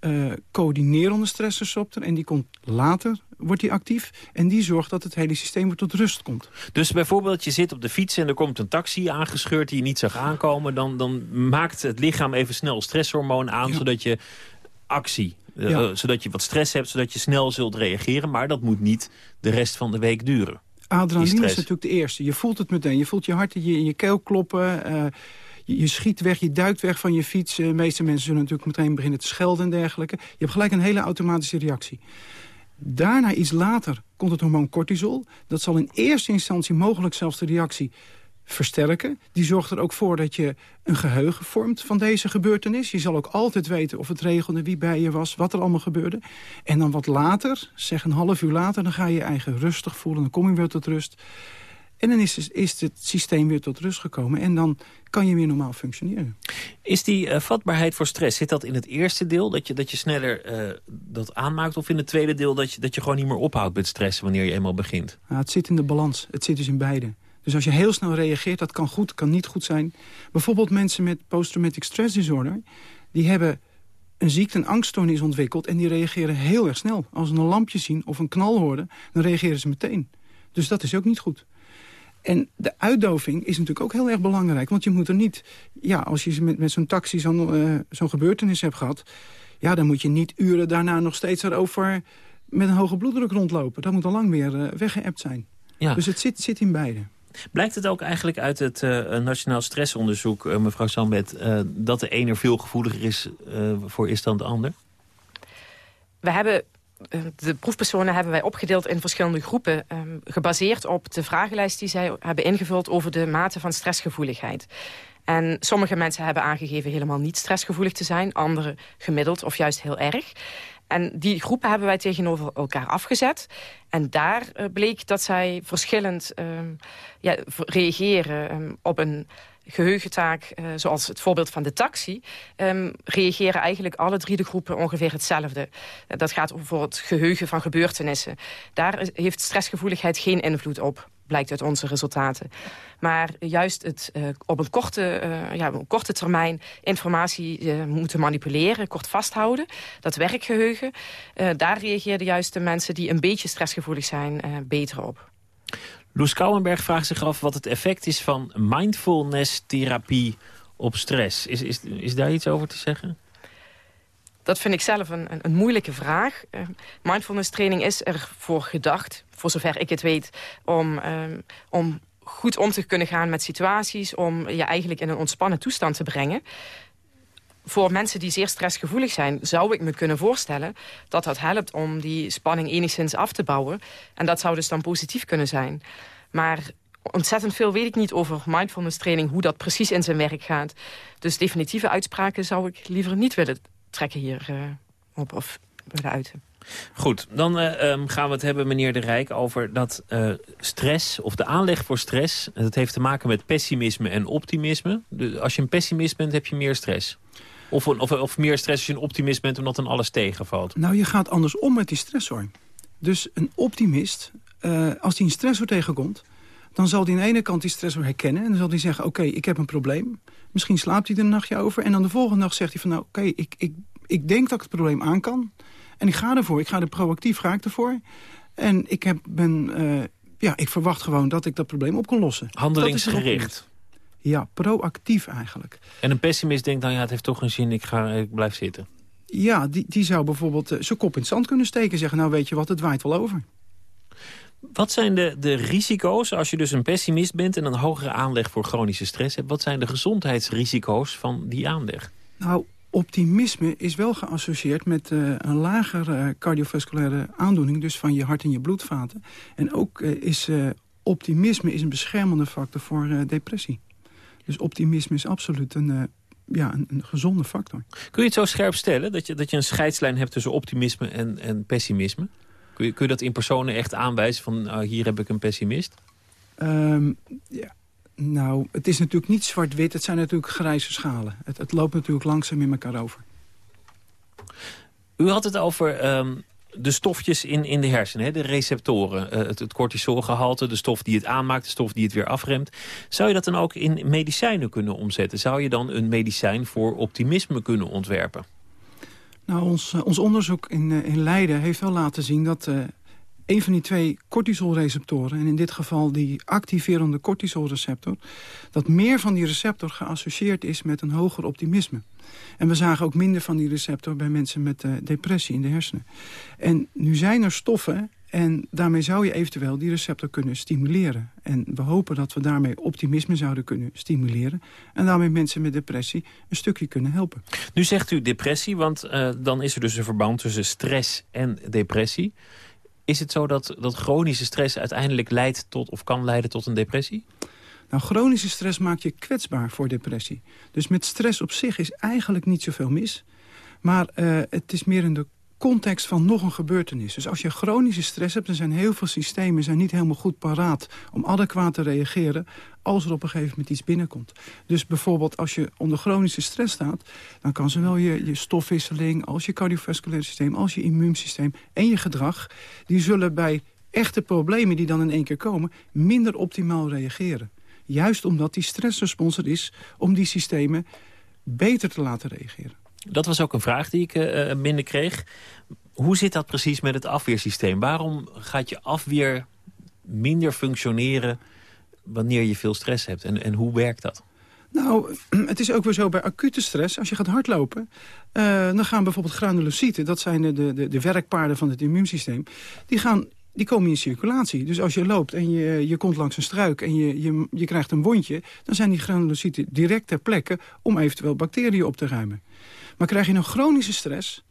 uh, coördinerende stressreceptor. En die komt later, wordt die actief. En die zorgt dat het hele systeem weer tot rust komt. Dus bijvoorbeeld je zit op de fiets en er komt een taxi aangescheurd... die je niet zag aankomen. Dan, dan maakt het lichaam even snel stresshormoon aan... zodat je actie uh, zodat je wat stress hebt, zodat je snel zult reageren. Maar dat moet niet de rest van de week duren. Adrenaline is natuurlijk de eerste. Je voelt het meteen. Je voelt je hart in je, in je keel kloppen. Uh, je, schiet weg, je duikt weg van je fiets. Uh, de meeste mensen zullen natuurlijk meteen beginnen te schelden en dergelijke. Je hebt gelijk een hele automatische reactie. Daarna iets later komt het hormoon cortisol. Dat zal in eerste instantie mogelijk zelfs de reactie versterken. Die zorgt er ook voor dat je een geheugen vormt van deze gebeurtenis. Je zal ook altijd weten of het regende, wie bij je was, wat er allemaal gebeurde. En dan wat later, zeg een half uur later, dan ga je je eigen rustig voelen. Dan kom je weer tot rust. En dan is, is het systeem weer tot rust gekomen. En dan kan je weer normaal functioneren. Is die uh, vatbaarheid voor stress, zit dat in het eerste deel... dat je, dat je sneller uh, dat aanmaakt... of in het tweede deel dat je, dat je gewoon niet meer ophoudt met stressen... wanneer je eenmaal begint? Ja, het zit in de balans. Het zit dus in beide. Dus als je heel snel reageert, dat kan goed, kan niet goed zijn. Bijvoorbeeld mensen met post-traumatic stress disorder... die hebben een ziekte, een angststoornis ontwikkeld... en die reageren heel erg snel. Als ze een lampje zien of een knal horen, dan reageren ze meteen. Dus dat is ook niet goed. En de uitdoving is natuurlijk ook heel erg belangrijk. Want je moet er niet... Ja, als je met, met zo'n taxi zo'n uh, zo'n gebeurtenis hebt gehad... ja, dan moet je niet uren daarna nog steeds erover met een hoge bloeddruk rondlopen. Dat moet al lang weer uh, weggeëpt zijn. Ja. Dus het zit, zit in beide. Blijkt het ook eigenlijk uit het uh, Nationaal Stressonderzoek, uh, mevrouw Sambet... Uh, dat de een er veel gevoeliger is, voor is dan de ander? We hebben de proefpersonen hebben wij opgedeeld in verschillende groepen... Um, gebaseerd op de vragenlijst die zij hebben ingevuld... over de mate van stressgevoeligheid. En sommige mensen hebben aangegeven helemaal niet stressgevoelig te zijn. Andere gemiddeld of juist heel erg. En die groepen hebben wij tegenover elkaar afgezet. En daar uh, bleek dat zij verschillend um, ja, reageren um, op een geheugentaak, uh, zoals het voorbeeld van de taxi... Um, reageren eigenlijk alle drie de groepen ongeveer hetzelfde. Uh, dat gaat over het geheugen van gebeurtenissen. Daar heeft stressgevoeligheid geen invloed op blijkt uit onze resultaten. Maar juist het uh, op een korte, ja, een korte termijn informatie moeten manipuleren, kort vasthouden, dat werkgeheugen, daar reageerden juist de mensen die een beetje stressgevoelig zijn beter op. Loes Kouwenberg vraagt zich af wat het effect is van mindfulness-therapie op stress. Is, is, is daar iets over te zeggen? Dat vind ik zelf een, een, een moeilijke vraag. Uh, mindfulness training is ervoor gedacht, voor zover ik het weet... om, um, om goed om te kunnen gaan met situaties... om je eigenlijk in een ontspannen toestand te brengen voor mensen die zeer stressgevoelig zijn... zou ik me kunnen voorstellen dat dat helpt om die spanning enigszins af te bouwen. En dat zou dus dan positief kunnen zijn. Maar ontzettend veel weet ik niet over mindfulness training... hoe dat precies in zijn werk gaat. Dus definitieve uitspraken zou ik liever niet willen trekken hier uh, op of willen uiten. Goed, dan uh, um, gaan we het hebben, meneer De Rijk, over dat uh, stress, of de aanleg voor stress. Dat heeft te maken met pessimisme en optimisme. Dus als je een pessimist bent, heb je meer stress. Of, of, of meer stress als je een optimist bent, omdat dan alles tegenvalt. Nou, je gaat anders om met die stressor. Dus een optimist, uh, als hij een stressor tegenkomt... dan zal hij aan de ene kant die stressor herkennen... en dan zal hij zeggen, oké, okay, ik heb een probleem. Misschien slaapt hij er een nachtje over. En dan de volgende nacht zegt hij van, nou, oké, okay, ik, ik, ik denk dat ik het probleem aan kan... En ik ga ervoor. Ik ga er proactief ga ik ervoor. En ik, heb, ben, uh, ja, ik verwacht gewoon dat ik dat probleem op kan lossen. Handelingsgericht. Ja, proactief eigenlijk. En een pessimist denkt dan, ja, het heeft toch geen zin, ik, ga, ik blijf zitten. Ja, die, die zou bijvoorbeeld uh, zijn kop in het zand kunnen steken en zeggen... nou, weet je wat, het waait wel over. Wat zijn de, de risico's als je dus een pessimist bent... en een hogere aanleg voor chronische stress hebt? Wat zijn de gezondheidsrisico's van die aanleg? Nou, optimisme is wel geassocieerd met uh, een lagere uh, cardiovasculaire aandoening... dus van je hart en je bloedvaten. En ook uh, is optimisme is een beschermende factor voor depressie. Dus optimisme is absoluut een, ja, een, een, gezonde factor. Kun je het zo scherp stellen dat je, dat je een scheidslijn hebt tussen optimisme en, en pessimisme? Kun je, kun je dat in personen echt aanwijzen van hier heb ik een pessimist? Um, ja, nou, het is natuurlijk niet zwart-wit. Het zijn natuurlijk grijze schalen. Het, het, loopt natuurlijk langzaam in elkaar over. U had het over um, de stofjes in, in de hersenen, hè? de receptoren. Uh, het, cortisolgehalte, de stof die het aanmaakt, de stof die het weer afremt. Zou je dat dan ook in medicijnen kunnen omzetten? Zou je dan een medicijn voor optimisme kunnen ontwerpen? Nou, ons, uh, ons onderzoek in, uh, in Leiden heeft wel laten zien dat een van die twee cortisolreceptoren... en in dit geval die activerende cortisolreceptor... dat meer van die receptor geassocieerd is met een hoger optimisme. En we zagen ook minder van die receptor bij mensen met uh, depressie in de hersenen. En nu zijn er stoffen en daarmee zou je eventueel die receptor kunnen stimuleren. En we hopen dat we daarmee optimisme zouden kunnen stimuleren. En daarmee mensen met depressie een stukje kunnen helpen. Nu zegt u depressie, want uh, dan is er dus een verband tussen stress en depressie. Is het zo dat, dat chronische stress uiteindelijk leidt tot of kan leiden tot een depressie? Nou, chronische stress maakt je kwetsbaar voor depressie. Dus met stress op zich is eigenlijk niet zoveel mis. Maar uh, het is meer in de context van nog een gebeurtenis. Dus als je chronische stress hebt, dan zijn heel veel systemen zijn niet helemaal goed paraat om adequaat te reageren als er op een gegeven moment iets binnenkomt. Dus bijvoorbeeld als je onder chronische stress staat... dan kan zowel je, je stofwisseling als je cardiovasculaire systeem... als je immuunsysteem en je gedrag... die zullen bij echte problemen die dan in één keer komen... minder optimaal reageren. Juist omdat die stressrespons er is om die systemen beter te laten reageren. Dat was ook een vraag die ik uh, minder kreeg. Hoe zit dat precies met het afweersysteem? Waarom gaat je afweer minder functioneren wanneer je veel stress hebt? En, en hoe werkt dat? Nou, het is ook weer zo bij acute stress. Als je gaat hardlopen, uh, dan gaan bijvoorbeeld granulocyten... dat zijn de, de, de werkpaarden van het immuunsysteem... die gaan die komen in circulatie. Dus als je loopt en je, je komt langs een struik en je, je, je krijgt een wondje... dan zijn die granulocyten direct ter plekke om eventueel bacteriën op te ruimen. Maar krijg je een chronische stress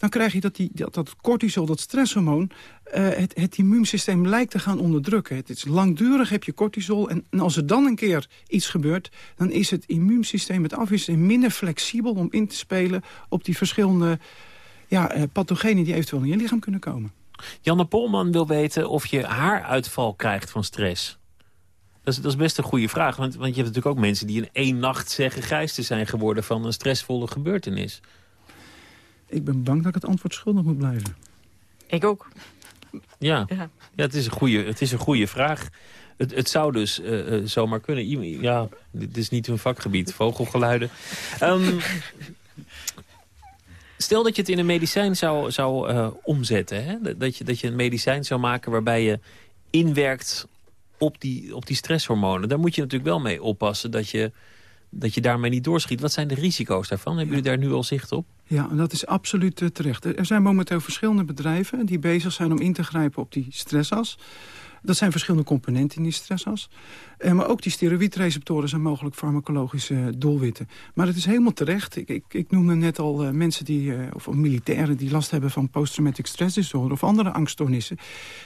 dan krijg je dat, die, dat, dat cortisol, dat stresshormoon... Uh, het, het immuunsysteem lijkt te gaan onderdrukken. Het is langdurig heb je cortisol en, en, als er dan een keer iets gebeurt... dan is het immuunsysteem, het afweersysteem, minder flexibel om in te spelen... op die verschillende ja, uh, pathogenen die eventueel in je lichaam kunnen komen. Janne Polman wil weten of je haaruitval krijgt van stress. Dat is, dat is best een goede vraag, want, want je hebt natuurlijk ook mensen... die in één nacht zeggen grijs te zijn geworden van een stressvolle gebeurtenis. Ik ben bang dat ik het antwoord schuldig moet blijven. Ik ook. Ja, ja. ja het, is een goede, het is een goede vraag. Het, het zou dus uh, uh, zomaar kunnen. Ja, dit is niet hun vakgebied, vogelgeluiden. Um, stel dat je het in een medicijn zou, zou uh, omzetten. Hè? Dat, je, dat je een medicijn zou maken waarbij je inwerkt op die, op die stresshormonen. Daar moet je natuurlijk wel mee oppassen dat je, dat je daarmee niet doorschiet. Wat zijn de risico's daarvan? Hebben jullie daar nu al zicht op? Ja, dat is absoluut uh, terecht. Er zijn momenteel verschillende bedrijven die bezig zijn om in te grijpen op die stressas. Dat zijn verschillende componenten in die stressas. Uh, maar ook die steroïdreceptoren zijn mogelijk farmacologische uh, doelwitten. Maar het is helemaal terecht. Ik, ik, ik noemde net al uh, mensen die, of militairen die last hebben van posttraumatic stress disorder of andere angststoornissen.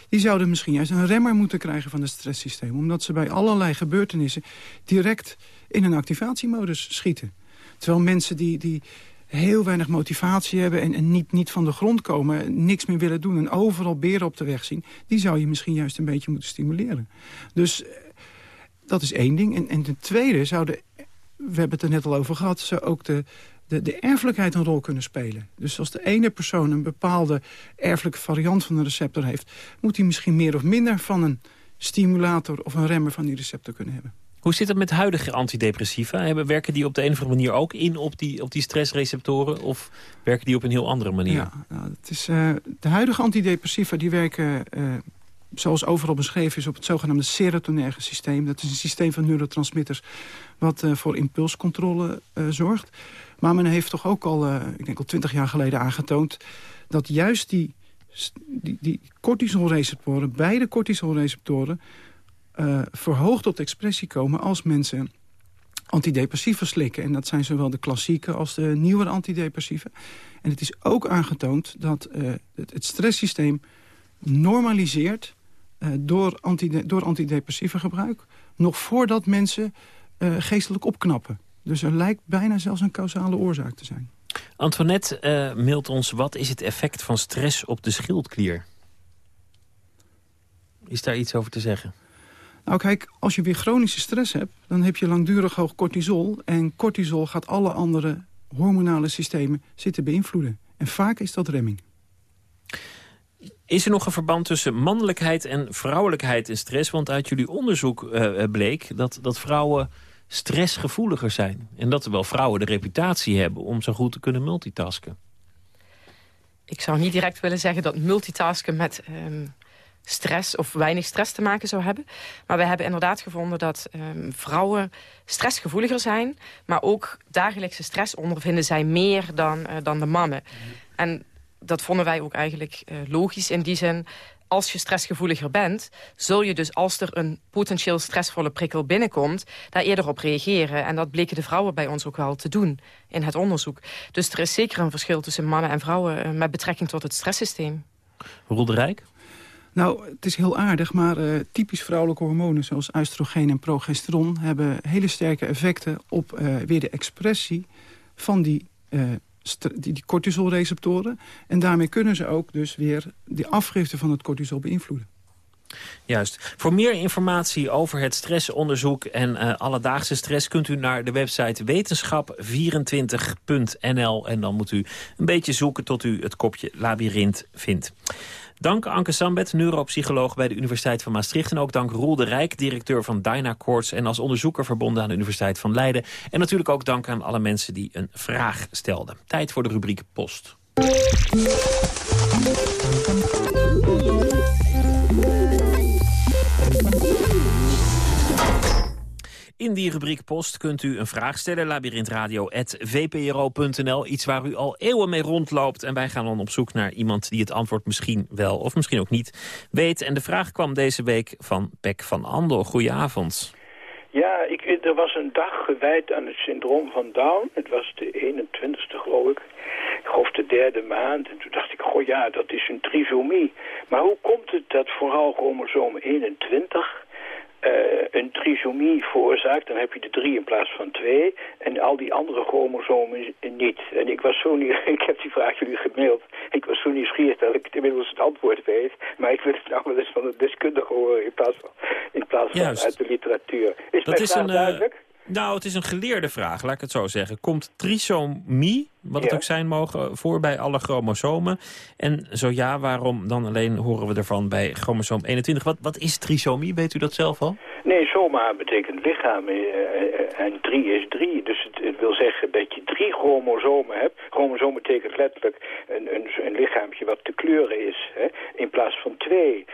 Die zouden misschien juist een remmer moeten krijgen van het stresssysteem. Omdat ze bij allerlei gebeurtenissen direct in een activatiemodus schieten. Terwijl mensen die, die heel weinig motivatie hebben en, niet, niet van de grond komen... niks meer willen doen en overal beren op de weg zien... die zou je misschien juist een beetje moeten stimuleren. Dus eh, dat is één ding. En, en ten tweede zouden, we hebben het er net al over gehad... zou ook de, de, de erfelijkheid een rol kunnen spelen. Dus als de ene persoon een bepaalde erfelijke variant van een receptor heeft... moet hij misschien meer of minder van een stimulator of een remmer van die receptor kunnen hebben. Hoe zit het met huidige antidepressiva? Hebben, werken die op de een of andere manier ook in op die, op die stressreceptoren? Of werken die op een heel andere manier? Ja, nou, het is, uh, de huidige antidepressiva die werken, uh, zoals overal beschreven is... op het zogenaamde serotonerge systeem. Dat is een systeem van neurotransmitters wat uh, voor impulscontrole zorgt. Maar men heeft toch ook al, ik denk al twintig jaar geleden aangetoond... dat juist die, die, die cortisolreceptoren, beide cortisolreceptoren uh, verhoogd tot expressie komen als mensen antidepressiva slikken. En dat zijn zowel de klassieke als de nieuwere antidepressiva. En het is ook aangetoond dat uh, het, stresssysteem normaliseert uh, door, antide door antidepressiva gebruik... nog voordat mensen geestelijk opknappen. Dus er lijkt bijna zelfs een causale oorzaak te zijn. Antoinette mailt ons, wat is het effect van stress op de schildklier? Is daar iets over te zeggen? Nou kijk, als je weer chronische stress hebt... dan heb je langdurig hoog cortisol. En cortisol gaat alle andere hormonale systemen zitten beïnvloeden. En vaak is dat remming. Is er nog een verband tussen mannelijkheid en vrouwelijkheid in stress? Want uit jullie onderzoek uh, bleek dat, dat vrouwen stressgevoeliger zijn. En dat wel vrouwen de reputatie hebben om zo goed te kunnen multitasken. Ik zou niet direct willen zeggen dat multitasken met um, stress of weinig stress te maken zou hebben. Maar we hebben inderdaad gevonden dat um, vrouwen stressgevoeliger zijn... maar ook dagelijkse stress ondervinden zij meer dan, uh, dan de mannen. En dat vonden wij ook eigenlijk uh, logisch in die zin... als je stressgevoeliger bent, zul je dus als er een potentieel stressvolle prikkel binnenkomt, daar eerder op reageren. En dat bleken de vrouwen bij ons ook wel te doen in het onderzoek. Dus er is zeker een verschil tussen mannen en vrouwen uh, met betrekking tot het stresssysteem. Roel de Rijk? Nou, het is heel aardig, maar uh, typisch vrouwelijke hormonen... zoals oestrogeen en progesteron... hebben hele sterke effecten op uh, weer de expressie van die, uh, die, die cortisolreceptoren. En daarmee kunnen ze ook dus weer de afgifte van het cortisol beïnvloeden. Juist. Voor meer informatie over het stressonderzoek en alledaagse stress... kunt u naar de website wetenschap24.nl. En dan moet u een beetje zoeken tot u het kopje labyrint vindt. Dank Anke Sambet, neuropsycholoog bij de Universiteit van Maastricht. En ook dank Roel de Rijk, directeur van Dynacords... en als onderzoeker verbonden aan de Universiteit van Leiden. En natuurlijk ook dank aan alle mensen die een vraag stelden. Tijd voor de rubriek Post. In die rubriek Post kunt u een vraag stellen. labyrinthradio.vpro.nl. Iets waar u al eeuwen mee rondloopt. En wij gaan dan op zoek naar iemand die het antwoord misschien wel... of misschien ook niet weet. En de vraag kwam deze week van Pek van Andel. Goedenavond. Ja, ik, er was een dag gewijd aan het syndroom van Down. Het was de 21ste, geloof ik. Ik geloof de derde maand. En toen dacht ik, goh ja, dat is een trisomie. Maar hoe komt het dat vooral chromosoom 21 uh, een trisomie veroorzaakt, dan heb je de drie in plaats van twee. En al die andere chromosomen niet. En ik was zo nieuwsgierig, ik heb die vraag jullie gemaild. Ik was zo nieuwsgierig dat ik inmiddels het antwoord weet. Maar ik wil het nou wel eens van een deskundige horen in plaats van, in plaats van uit de literatuur. Is dat is een, uh, duidelijk? Nou, het is een geleerde vraag, laat ik het zo zeggen. Komt trisomie, wat het ook zijn mogen, voor bij alle chromosomen? En zo ja, waarom dan alleen horen we ervan bij chromosoom 21? Wat, wat is trisomie, weet u dat zelf al? Nee, soma betekent lichaam en drie is drie. Dus het, het, wil zeggen dat je drie chromosomen hebt. Chromosoom betekent letterlijk een, een, een lichaampje wat te kleuren is, hè, in plaats van twee.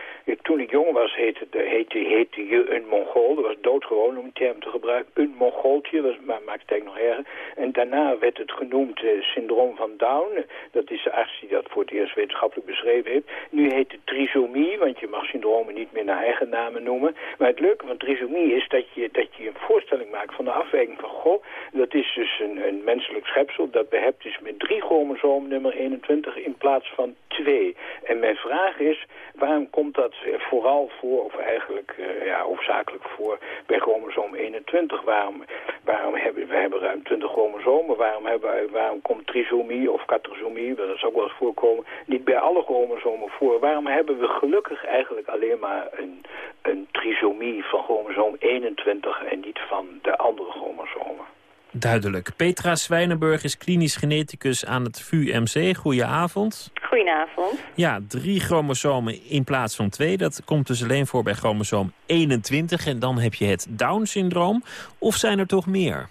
Toen ik jong was heette, heette, heette je een Mongool. Dat was doodgewoon om een term te gebruiken. Een Mongooltje, was, maar maakt het eigenlijk nog erger. En daarna werd het genoemd uh, syndroom van Down. Dat is de arts die dat voor het eerst wetenschappelijk beschreven heeft. Nu heet het trisomie, want je mag syndromen niet meer naar eigen namen noemen. Maar het leuke van trisomie is dat je, dat je een voorstelling maakt van de afwijking van... goh, dat is dus een, een menselijk schepsel dat behept is met drie chromosomen nummer 21 in plaats van twee. En mijn vraag is, waarom komt dat vooral voor, of eigenlijk uh, ja, hoofdzakelijk voor bij chromosoom 21? Waarom, waarom hebben we hebben ruim 20 chromosomen? Waarom, hebben, waarom komt trisomie of katrosomie, dat is ook wel eens voorkomen, niet bij alle chromosomen voor? Waarom hebben we gelukkig eigenlijk alleen maar een, een trisomie van chromosoom 21 en niet van de andere chromosomen? Duidelijk. Petra Zwijnenburg is klinisch geneticus aan het VUMC. Goedenavond. Goedenavond. Ja, drie chromosomen in plaats van twee. Dat komt dus alleen voor bij chromosoom 21. En dan heb je het Down-syndroom. Of zijn er toch meer?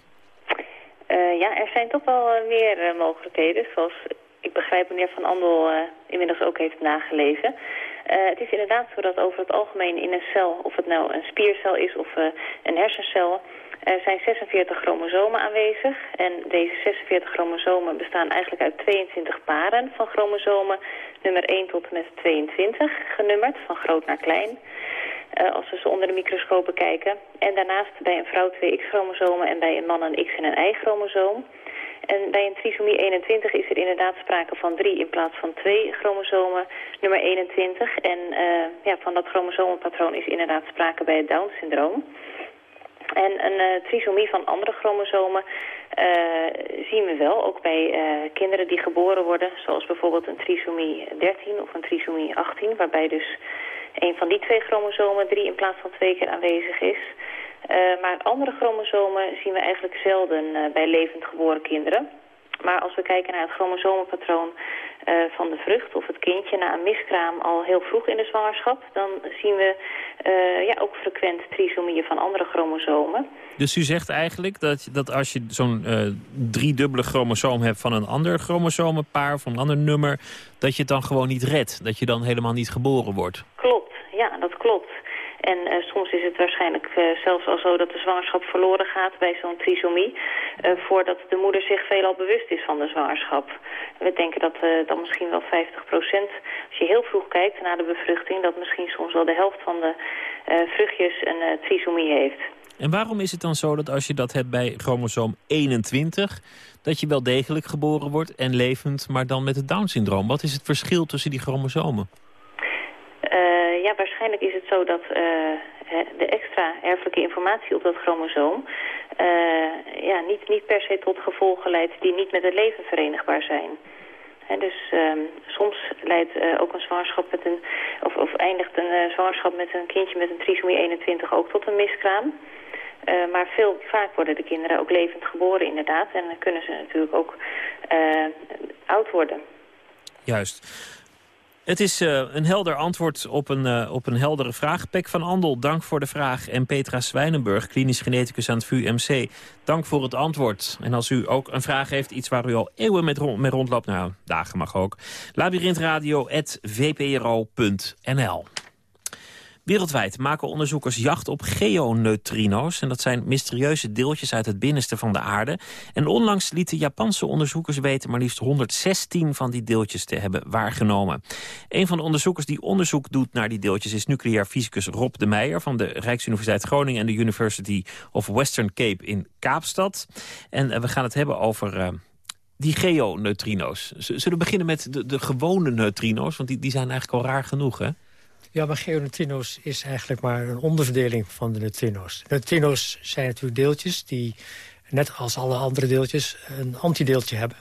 Uh, ja, er zijn toch wel uh, meer uh, mogelijkheden. Zoals ik begrijp meneer Van Andel inmiddels ook heeft nagelezen. het is inderdaad zo dat over het algemeen in een cel, of het nou een spiercel is of een hersencel... Er zijn 46 chromosomen aanwezig en deze 46 chromosomen bestaan eigenlijk uit 22 paren van chromosomen, nummer 1 tot en met 22 genummerd, van groot naar klein. Als we ze onder de microscoop bekijken. En daarnaast bij een vrouw twee X-chromosomen en bij een man een X- en een Y-chromosoom. En bij een trisomie 21 is er inderdaad sprake van drie in plaats van twee chromosomen, nummer 21. En uh, ja, van dat chromosomenpatroon is inderdaad sprake bij het Down-syndroom. En een uh, trisomie van andere chromosomen uh, zien we wel, ook bij kinderen die geboren worden, zoals bijvoorbeeld een trisomie 13 of een trisomie 18, waarbij dus een van die twee chromosomen drie in plaats van twee keer aanwezig is. Maar andere chromosomen zien we eigenlijk zelden bij levend geboren kinderen. Maar als we kijken naar het chromosomenpatroon uh, van de vrucht of het kindje na een miskraam al heel vroeg in de zwangerschap, dan zien we ja, ook frequent trisomieën van andere chromosomen. Dus u zegt eigenlijk dat, dat als je zo'n uh, driedubbele chromosoom hebt van een ander chromosomenpaar, van een ander nummer, dat je het dan gewoon niet redt, dat je dan helemaal niet geboren wordt? Klopt, ja, dat klopt. En uh, soms is het waarschijnlijk uh, zelfs al zo dat de zwangerschap verloren gaat bij zo'n trisomie. Uh, voordat de moeder zich veelal bewust is van de zwangerschap. We denken dat dan misschien wel 50 procent, als je heel vroeg kijkt naar de bevruchting... dat misschien soms wel de helft van de vruchtjes een trisomie heeft. En waarom is het dan zo dat als je dat hebt bij chromosoom 21... dat je wel degelijk geboren wordt en levend, maar dan met het Down-syndroom? Wat is het verschil tussen die chromosomen? Zo dat de extra erfelijke informatie op dat chromosoom... ja, niet, niet per se tot gevolgen leidt die niet met het leven verenigbaar zijn. dus ehm, soms leidt ook een zwangerschap met een, of, of eindigt een zwangerschap met een kindje met een trisomie 21 ook tot een miskraam. Maar veel, vaak worden de kinderen ook levend geboren inderdaad. En dan kunnen ze natuurlijk ook oud worden. Juist. Het is uh, een helder antwoord op een, op een heldere vraag. Pek van Andel, dank voor de vraag. En Petra Zwijnenburg, klinisch geneticus aan het VUMC. Dank voor het antwoord. En als u ook een vraag heeft, iets waar u al eeuwen met, rond, met rondloopt... nou, dagen mag ook. labyrinthradio.vpro.nl Wereldwijd maken onderzoekers jacht op geoneutrino's. En dat zijn mysterieuze deeltjes uit het binnenste van de aarde. En onlangs lieten Japanse onderzoekers weten... maar liefst 116 van die deeltjes te hebben waargenomen. Een van de onderzoekers die onderzoek doet naar die deeltjes... is nucleair fysicus Rob de Meijer van de Rijksuniversiteit Groningen... en de University of Western Cape in Kaapstad. En eh, we gaan het hebben over... Uh, die geoneutrino's. Zullen we beginnen met de, de gewone neutrino's? Want die, die zijn eigenlijk al raar genoeg, hè? Ja, maar geoneutrino's is eigenlijk maar een onderverdeling van de neutrino's. Neutrino's zijn natuurlijk deeltjes die, net als alle andere deeltjes, een antideeltje hebben.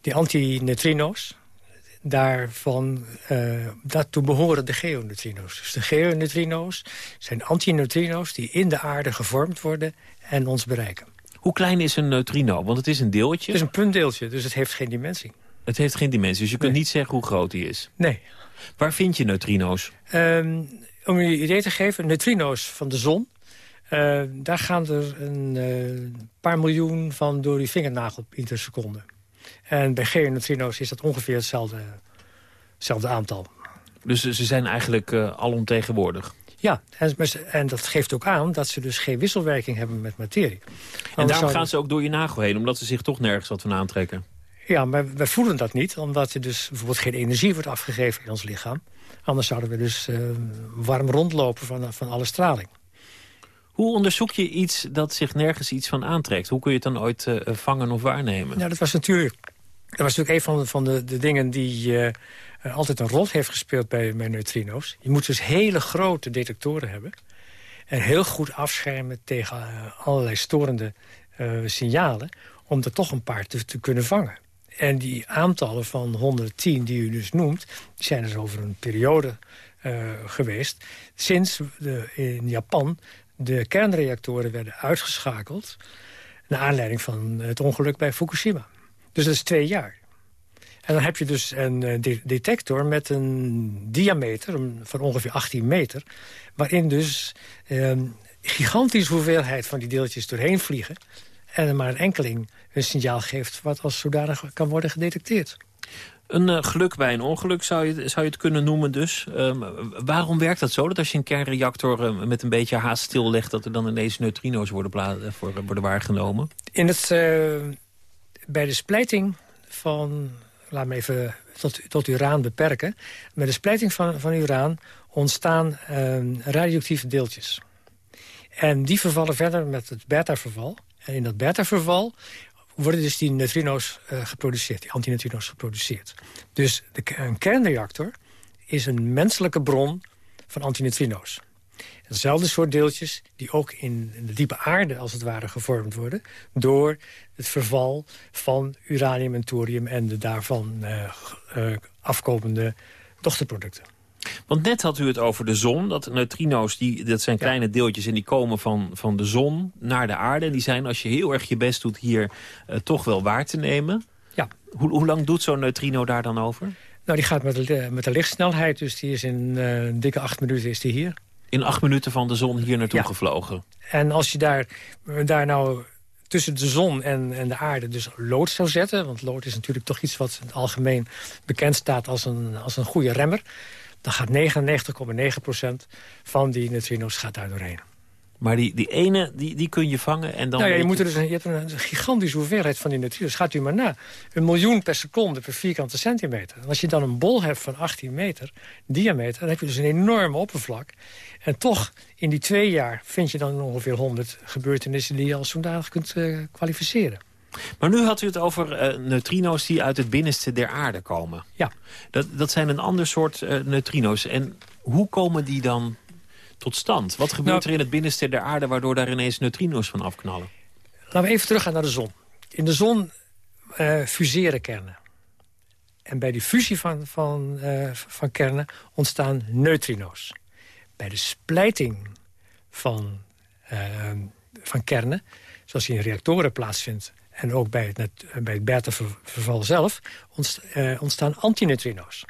Die antineutrino's, daarvan, uh, daartoe behoren de geoneutrino's. Dus de geoneutrino's zijn antineutrino's die in de aarde gevormd worden en ons bereiken. Hoe klein is een neutrino? Want het is een deeltje. Het is een puntdeeltje, dus het heeft geen dimensie. Het heeft geen dimensie, dus je kunt niet zeggen hoe groot die is? Nee. Waar vind je neutrino's? Um, om je een idee te geven, neutrino's van de zon... Uh, daar gaan er een uh, paar miljoen van door die vingernagel per seconde. En bij geoneutrino's is dat ongeveer hetzelfde, hetzelfde aantal. Dus ze zijn eigenlijk uh, alomtegenwoordig? Ja, en, en, dat geeft ook aan dat ze dus geen wisselwerking hebben met materie. En daarom gaan ze ook door je nagel heen, omdat ze zich toch nergens wat van aantrekken? Ja, maar wij voelen dat niet, omdat er dus bijvoorbeeld geen energie wordt afgegeven in ons lichaam. Anders zouden we dus uh, warm rondlopen van, van alle straling. Hoe onderzoek je iets dat zich nergens iets van aantrekt? Hoe kun je het dan ooit uh, vangen of waarnemen? Nou, dat was natuurlijk, dat was natuurlijk een van de, van de, de dingen die uh, altijd een rol heeft gespeeld bij, bij neutrino's. Je moet dus hele grote detectoren hebben. En heel goed afschermen tegen allerlei storende signalen... om er toch een paar te, te kunnen vangen. En die aantallen van 110 die u dus noemt... zijn dus over een periode uh, geweest... sinds de, in Japan de kernreactoren werden uitgeschakeld... naar aanleiding van het ongeluk bij Fukushima. Dus dat is twee jaar. En dan heb je dus een uh, detector met een diameter van ongeveer 18 meter... waarin dus een gigantische hoeveelheid van die deeltjes doorheen vliegen... en maar een enkeling een signaal geeft... wat als zodanig kan worden gedetecteerd. Een uh, geluk bij een ongeluk zou je, zou je het kunnen noemen dus. Um, waarom werkt dat zo? Dat als je een kernreactor uh, met een beetje haast stillegt... dat er dan ineens neutrino's worden, voor, worden waargenomen? In het, bij de splijting van... Laat me even tot, tot uraan beperken. Bij de splijting van, van uraan ontstaan ehm, radioactieve deeltjes. En die vervallen verder met het beta-verval. En in dat beta-verval worden dus die neutrino's uh, geproduceerd, die antineutrino's geproduceerd. Dus de, een kernreactor is een menselijke bron van antineutrino's. Hetzelfde soort deeltjes die ook in, de diepe aarde als het ware gevormd worden... door het verval van uranium en thorium en de daarvan uh, afkomende dochterproducten. Want net had u het over de zon. Dat neutrino's, die, dat zijn kleine deeltjes en die komen van, van de zon naar de aarde. En die zijn, als je heel erg je best doet, hier uh, toch wel waar te nemen. Ja. Hoe, hoe lang doet zo'n neutrino daar dan over? Nou, die gaat met de, met de lichtsnelheid. Dus die is in uh, een dikke acht minuten is die hier. In acht minuten van de zon hier naartoe gevlogen? En als je daar, daar nou tussen de zon en, en de aarde dus lood zou zetten... want lood is natuurlijk toch iets wat in het algemeen bekend staat als een, als een goede remmer dan gaat 99,9% van die neutrino's gaat daar doorheen. Maar die, die ene, die, die kun je vangen en dan... Nou ja, je, moet er dus een, je hebt een gigantische hoeveelheid van die neutrino's. Gaat u maar na. Een miljoen per seconde per vierkante centimeter. En als je dan een bol hebt van 18 meter diameter... dan heb je dus een enorme oppervlak. En toch, in die twee jaar vind je dan ongeveer 100 gebeurtenissen... die je als zodanig kunt uh, kwalificeren. Maar nu had u het over uh, neutrino's die uit het binnenste der aarde komen. Ja. Dat, dat zijn een ander soort uh, neutrino's. En hoe komen die dan tot stand? Wat gebeurt Nou- er in het binnenste der aarde... waardoor daar ineens neutrino's van afknallen? Laten we even teruggaan naar de zon. In de zon eh, fuseren kernen. En bij die fusie van, van, eh, van kernen ontstaan neutrino's. Bij de splijting van, eh, van kernen, zoals die in reactoren plaatsvindt... en ook bij het, net- bij het beta-verval zelf, eh, ontstaan antineutrino's.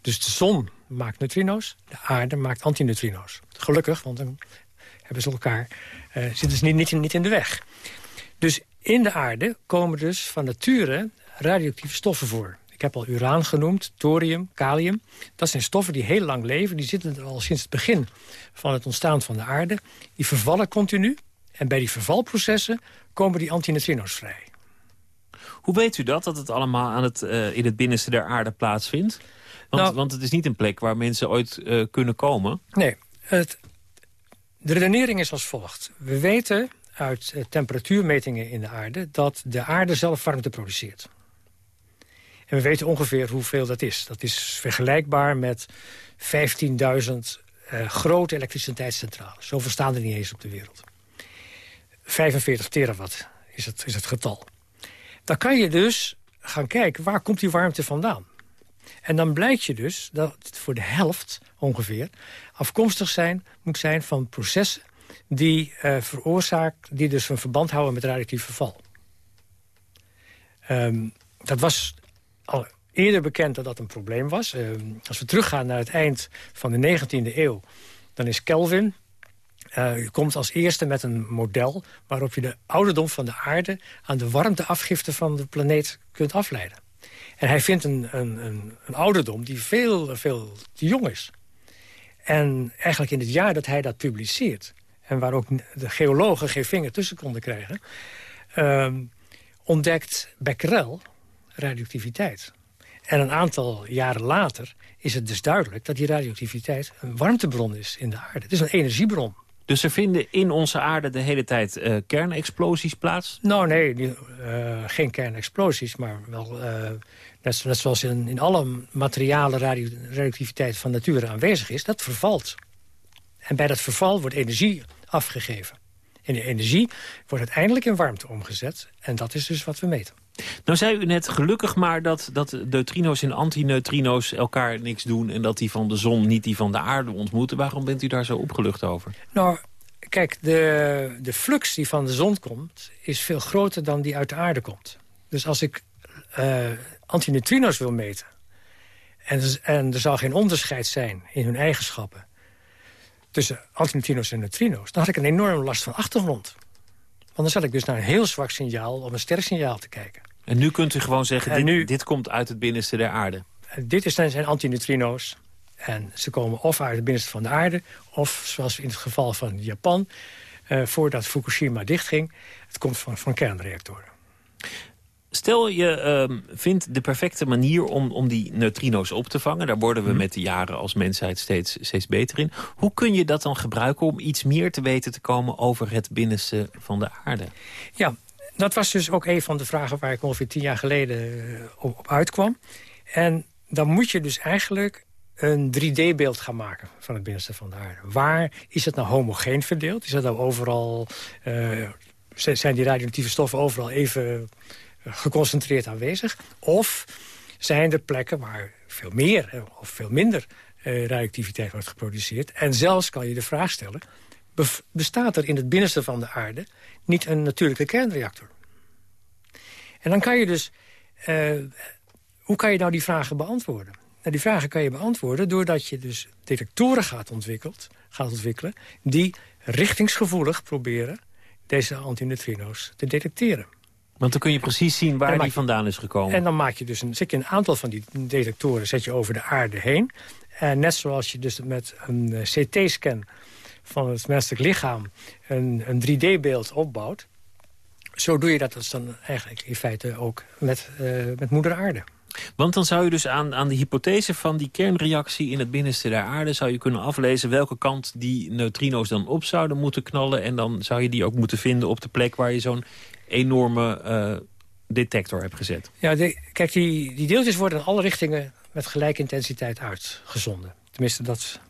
Dus de zon maakt neutrino's, de aarde maakt antineutrino's. Gelukkig, want dan hebben ze elkaar, eh, zitten ze niet, niet in de weg. Dus in de aarde komen dus van nature radioactieve stoffen voor. Ik heb al uraan genoemd, thorium, kalium. Dat zijn stoffen die heel lang leven. Die zitten er al sinds het begin van het ontstaan van de aarde. Die vervallen continu. En bij die vervalprocessen komen die antineutrino's vrij. Hoe weet u dat, dat het allemaal aan het, eh, in het binnenste der aarde plaatsvindt? Want, Nou- want het is niet een plek waar mensen ooit eh, kunnen komen. Nee, het, de redenering is als volgt. We weten uit eh, temperatuurmetingen in de aarde... dat de aarde zelf warmte produceert. En we weten ongeveer hoeveel dat is. Dat is vergelijkbaar met 15.000 eh, grote elektriciteitscentrales. Zoveel staan er niet eens op de wereld. 45 terawatt is het, is het getal. Dan kan je dus gaan kijken, waar komt die warmte vandaan? En dan blijkt je dus dat het voor de helft ongeveer afkomstig zijn, moet zijn van processen die eh veroorzaakt, die dus een verband houden met radioactief verval. Ehm, dat was al eerder bekend dat dat een probleem was. Ehm, als we teruggaan naar het eind van de 19e eeuw, dan is Kelvin eh, u komt als eerste met een model waarop je de ouderdom van de aarde aan de warmteafgifte van de planeet kunt afleiden. En hij vindt een, een, een, een ouderdom die veel, veel te jong is. En eigenlijk in het jaar dat hij dat publiceert... en waar ook de geologen geen vinger tussen konden krijgen... ehm, ontdekt Becquerel radioactiviteit. En een aantal jaren later is het dus duidelijk... dat die radioactiviteit een warmtebron is in de aarde. Het is een energiebron. Dus er vinden in onze aarde de hele tijd eh, kernexplosies plaats? Nou, nee, die, eh, geen kernexplosies, maar wel... eh, net, zo- net zoals in, in alle materialen radio, radioactiviteit van nature aanwezig is... dat vervalt. En bij dat verval wordt energie afgegeven. En die energie wordt uiteindelijk in warmte omgezet. En dat is dus wat we meten. Nou zei u net gelukkig maar dat, dat neutrino's en antineutrino's elkaar niks doen... en dat die van de zon niet die van de aarde ontmoeten. Waarom bent u daar zo opgelucht over? Nou, kijk, de, de flux die van de zon komt... is veel groter dan die uit de aarde komt. Dus als ik eh antineutrino's wil meten... En, en er zal geen onderscheid zijn in hun eigenschappen... tussen antineutrino's en neutrino's... dan had ik een enorme last van achtergrond. Want dan zat ik dus naar een heel zwak signaal... of een sterk signaal te kijken. En nu kunt u gewoon zeggen, En dit, nu- dit komt uit het binnenste der aarde. Dit is, zijn antineutrino's. En ze komen of uit het binnenste van de aarde... of, zoals in het geval van Japan... eh, voordat Fukushima dichtging... het komt van, van kernreactoren. Stel je ehm, vindt de perfecte manier om, om die neutrino's op te vangen. Daar worden we Mhm. met de jaren als mensheid steeds, steeds beter in. Hoe kun je dat dan gebruiken om iets meer te weten te komen... over het binnenste van de aarde? Ja, dat was dus ook een van de vragen waar ik ongeveer tien jaar geleden eh, op, op uitkwam. En dan moet je dus eigenlijk een 3D-beeld gaan maken van het binnenste van de aarde. Waar is het nou homogeen verdeeld? Is dat nou overal, eh, zijn die radioactieve stoffen overal even geconcentreerd aanwezig? Of zijn er plekken waar veel meer eh, of veel minder eh, radioactiviteit wordt geproduceerd? En zelfs kan je de vraag stellen, bestaat er in het binnenste van de aarde niet een natuurlijke kernreactor? En dan kan je dus... eh, hoe kan je nou die vragen beantwoorden? Nou, die vragen kan je beantwoorden doordat je dus detectoren gaat, gaat ontwikkelen... die richtingsgevoelig proberen deze antineutrino's te detecteren. Want dan kun je precies zien En waar die vandaan is gekomen. En dan maak je dus een, zet je een aantal van die detectoren zet je over de aarde heen. En net zoals je dus met een eh, CT-scan van het menselijk lichaam een, een 3D-beeld opbouwt... zo doe je dat dus dan eigenlijk in feite ook met, eh, met moeder aarde. Want dan zou je dus aan, aan de hypothese van die kernreactie in het binnenste der aarde... zou je kunnen aflezen welke kant die neutrino's dan op zouden moeten knallen. En dan zou je die ook moeten vinden op de plek waar je zo'n enorme uh, detector hebt gezet. Ja, de, kijk, die, die deeltjes worden in alle richtingen met gelijke intensiteit uitgezonden. Tenminste, dat...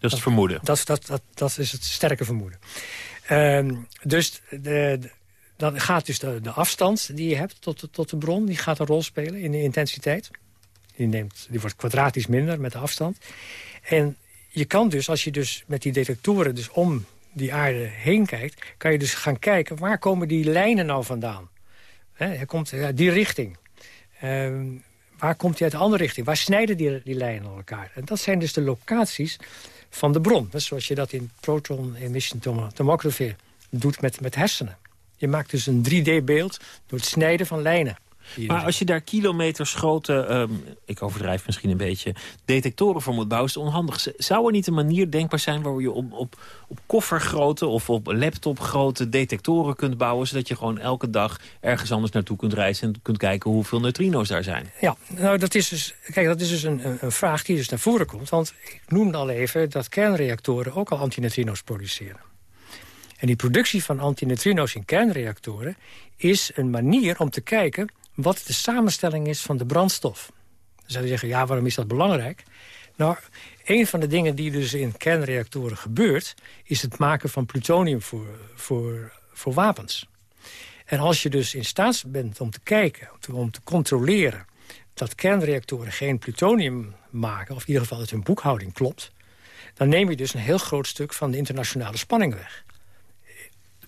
Dat is het vermoeden. Dat, dat, dat, dat is het sterke vermoeden. Uh, dus de, dan gaat dus de, de, afstand die je hebt tot, tot de bron... die gaat een rol spelen in de intensiteit. Die, neemt, die wordt kwadratisch minder met de afstand. En je kan dus, als je dus met die detectoren dus om die aarde heen kijkt... kan je dus gaan kijken, waar komen die lijnen nou vandaan? He, hij komt ja, die richting. Uh, waar komt hij uit de andere richting? Waar snijden die, die lijnen elkaar? En dat zijn dus de locaties van de bron. Zoals je dat in proton emission tomography doet met, met hersenen. Je maakt dus een 3D-beeld door het snijden van lijnen. Maar als je daar kilometers grote, um, ik overdrijf misschien een beetje... detectoren voor moet bouwen, is het onhandig. Zou er niet een manier denkbaar zijn... waar je op, op, op koffergrote of op laptopgrote detectoren kunt bouwen... zodat je gewoon elke dag ergens anders naartoe kunt reizen... en kunt kijken hoeveel neutrino's daar zijn? Ja, nou dat is dus, kijk, dat is dus een, een vraag die dus naar voren komt. Want ik noemde al even dat kernreactoren ook al antineutrino's produceren. En die productie van antineutrino's in kernreactoren is een manier om te kijken wat de samenstelling is van de brandstof. Dan zou je zeggen, ja, waarom is dat belangrijk? Nou, een van de dingen die dus in kernreactoren gebeurt... is het maken van plutonium voor, voor, voor wapens. En als je dus in staat bent om te kijken, om te, om te controleren... dat kernreactoren geen plutonium maken, of in ieder geval dat hun boekhouding klopt... dan neem je dus een heel groot stuk van de internationale spanning weg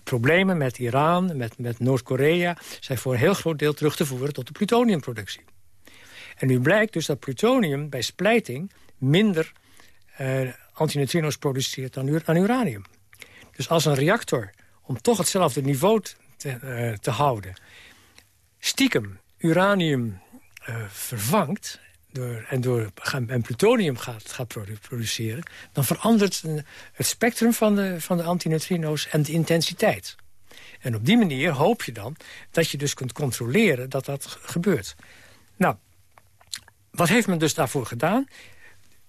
problemen met Iran, met, met Noord-Korea... zijn voor een heel groot deel terug te voeren tot de plutoniumproductie. En nu blijkt dus dat plutonium bij splijting minder uh, antineutrino's produceert dan, uranium. Dus als een reactor, om toch hetzelfde niveau te, uh, te houden... stiekem uranium uh, vervangt door, en, door, en plutonium gaat, gaat produceren... dan verandert het spectrum van de, van de antineutrino's en de intensiteit. En op die manier hoop je dan dat je dus kunt controleren dat dat gebeurt. Nou, wat heeft men dus daarvoor gedaan?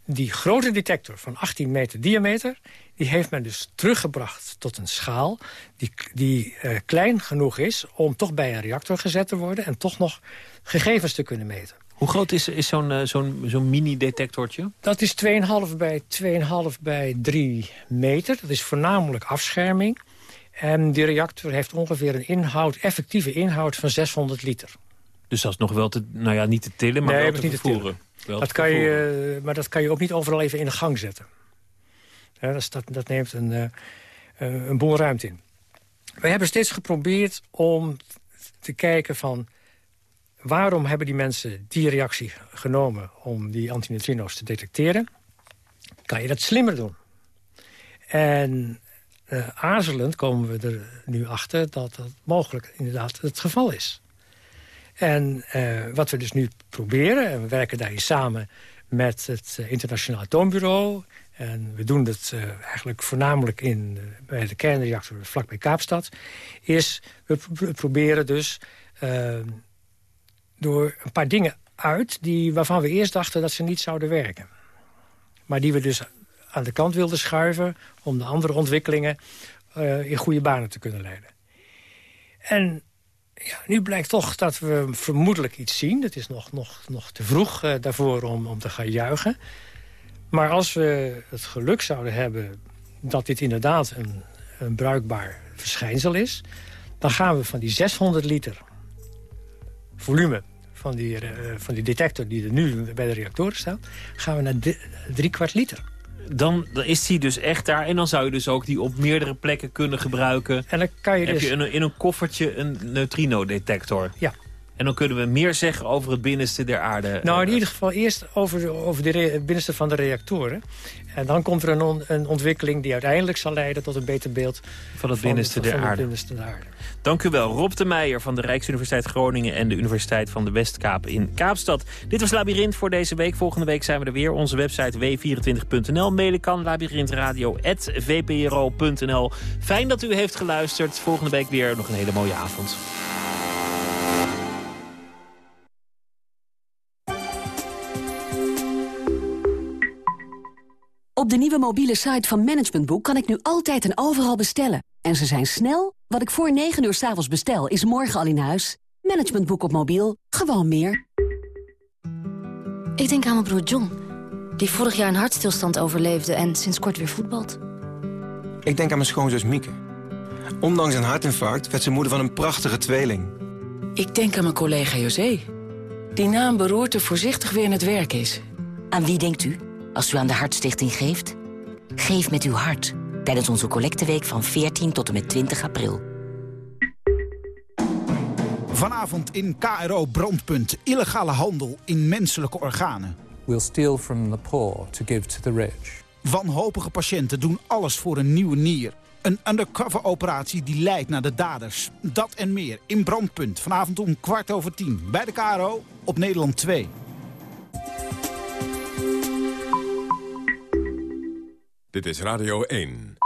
Die grote detector van 18 meter diameter... die heeft men dus teruggebracht tot een schaal... die, die uh, klein genoeg is om toch bij een reactor gezet te worden... en toch nog gegevens te kunnen meten. Hoe groot is, is zo'n uh, zo'n zo'n mini-detectortje? Dat is 2,5 bij 2,5 bij 3 meter. Dat is voornamelijk afscherming. En die reactor heeft ongeveer een inhoud, effectieve inhoud van 600 liter. Dus dat is nog wel te, nou ja, niet te tillen, maar nee, wel te niet vervoeren. Te dat kan je, maar dat kan je ook niet overal even in de gang zetten. Ja, dat, dat, dat, neemt een, uh, een boel ruimte in. Wij hebben steeds geprobeerd om te kijken van waarom hebben die mensen die reactie genomen om die antineutrino's te detecteren? Kan je dat slimmer doen? En uh, aarzelend komen we er nu achter dat dat mogelijk inderdaad het geval is. En uh, wat we dus nu proberen, en we werken daarin samen met het uh, Internationaal Atoombureau... en we doen dat eigenlijk voornamelijk in, bij de kernreactor vlakbij Kaapstad... is we proberen dus door een paar dingen uit... Die, waarvan we eerst dachten dat ze niet zouden werken. Maar die we dus aan de kant wilden schuiven... om de andere ontwikkelingen uh, in goede banen te kunnen leiden. En ja, nu blijkt toch dat we vermoedelijk iets zien. Het is nog, nog, nog te vroeg uh, daarvoor om, om te gaan juichen. Maar als we het geluk zouden hebben dat dit inderdaad een, een bruikbaar verschijnsel is... dan gaan we van die 600 liter volume van die, uh, van die detector die er nu bij de reactoren staat... gaan we naar drie kwart liter. Dan, dan is die dus echt daar. En dan zou je dus ook die op meerdere plekken kunnen gebruiken. En dan kan je Heb dus... je in een, in een koffertje een neutrino-detector. Ja. En dan kunnen we meer zeggen over het binnenste der aarde. Nou, in ieder geval eerst over, de, over de het binnenste van de reactoren. En dan komt er een, on, een, ontwikkeling die uiteindelijk zal leiden tot een beter beeld... Van het binnenste, der, van aarde. Het binnenste der aarde. Dank u wel, Rob de Meijer van de Rijksuniversiteit Groningen... en de Universiteit van de Westkaap in Kaapstad. Dit was Labyrinth voor deze week. Volgende week zijn we er weer. Onze website w24.nl. Mailen kan labyrinthradio.vpro.nl. Fijn dat u heeft geluisterd. Volgende week weer nog een hele mooie avond. Op de nieuwe mobiele site van Management Boek kan ik nu altijd en overal bestellen. En ze zijn snel. Wat ik voor 9 uur s avonds bestel, is morgen al in huis. Management Boek op mobiel. Gewoon meer. Ik denk aan mijn broer John, die vorig jaar een hartstilstand overleefde en sinds kort weer voetbalt. Ik denk aan mijn schoonzus Mieke. Ondanks een hartinfarct werd ze moeder van een prachtige tweeling. Ik denk aan mijn collega José, die na een beroerte voorzichtig weer in het werk is. Aan wie denkt u als u aan de Hartstichting geeft? Geef met uw hart tijdens onze collecteweek van 14 tot en met 20 april. Vanavond in KRO Brandpunt. Illegale handel in menselijke organen. We'll steal from the poor to give to the rich. Wanhopige patiënten doen alles voor een nieuwe nier. Een undercover operatie die leidt naar de daders. Dat en meer in Brandpunt. Vanavond om kwart over tien. Bij de KRO op Nederland 2. Dit is Radio 1.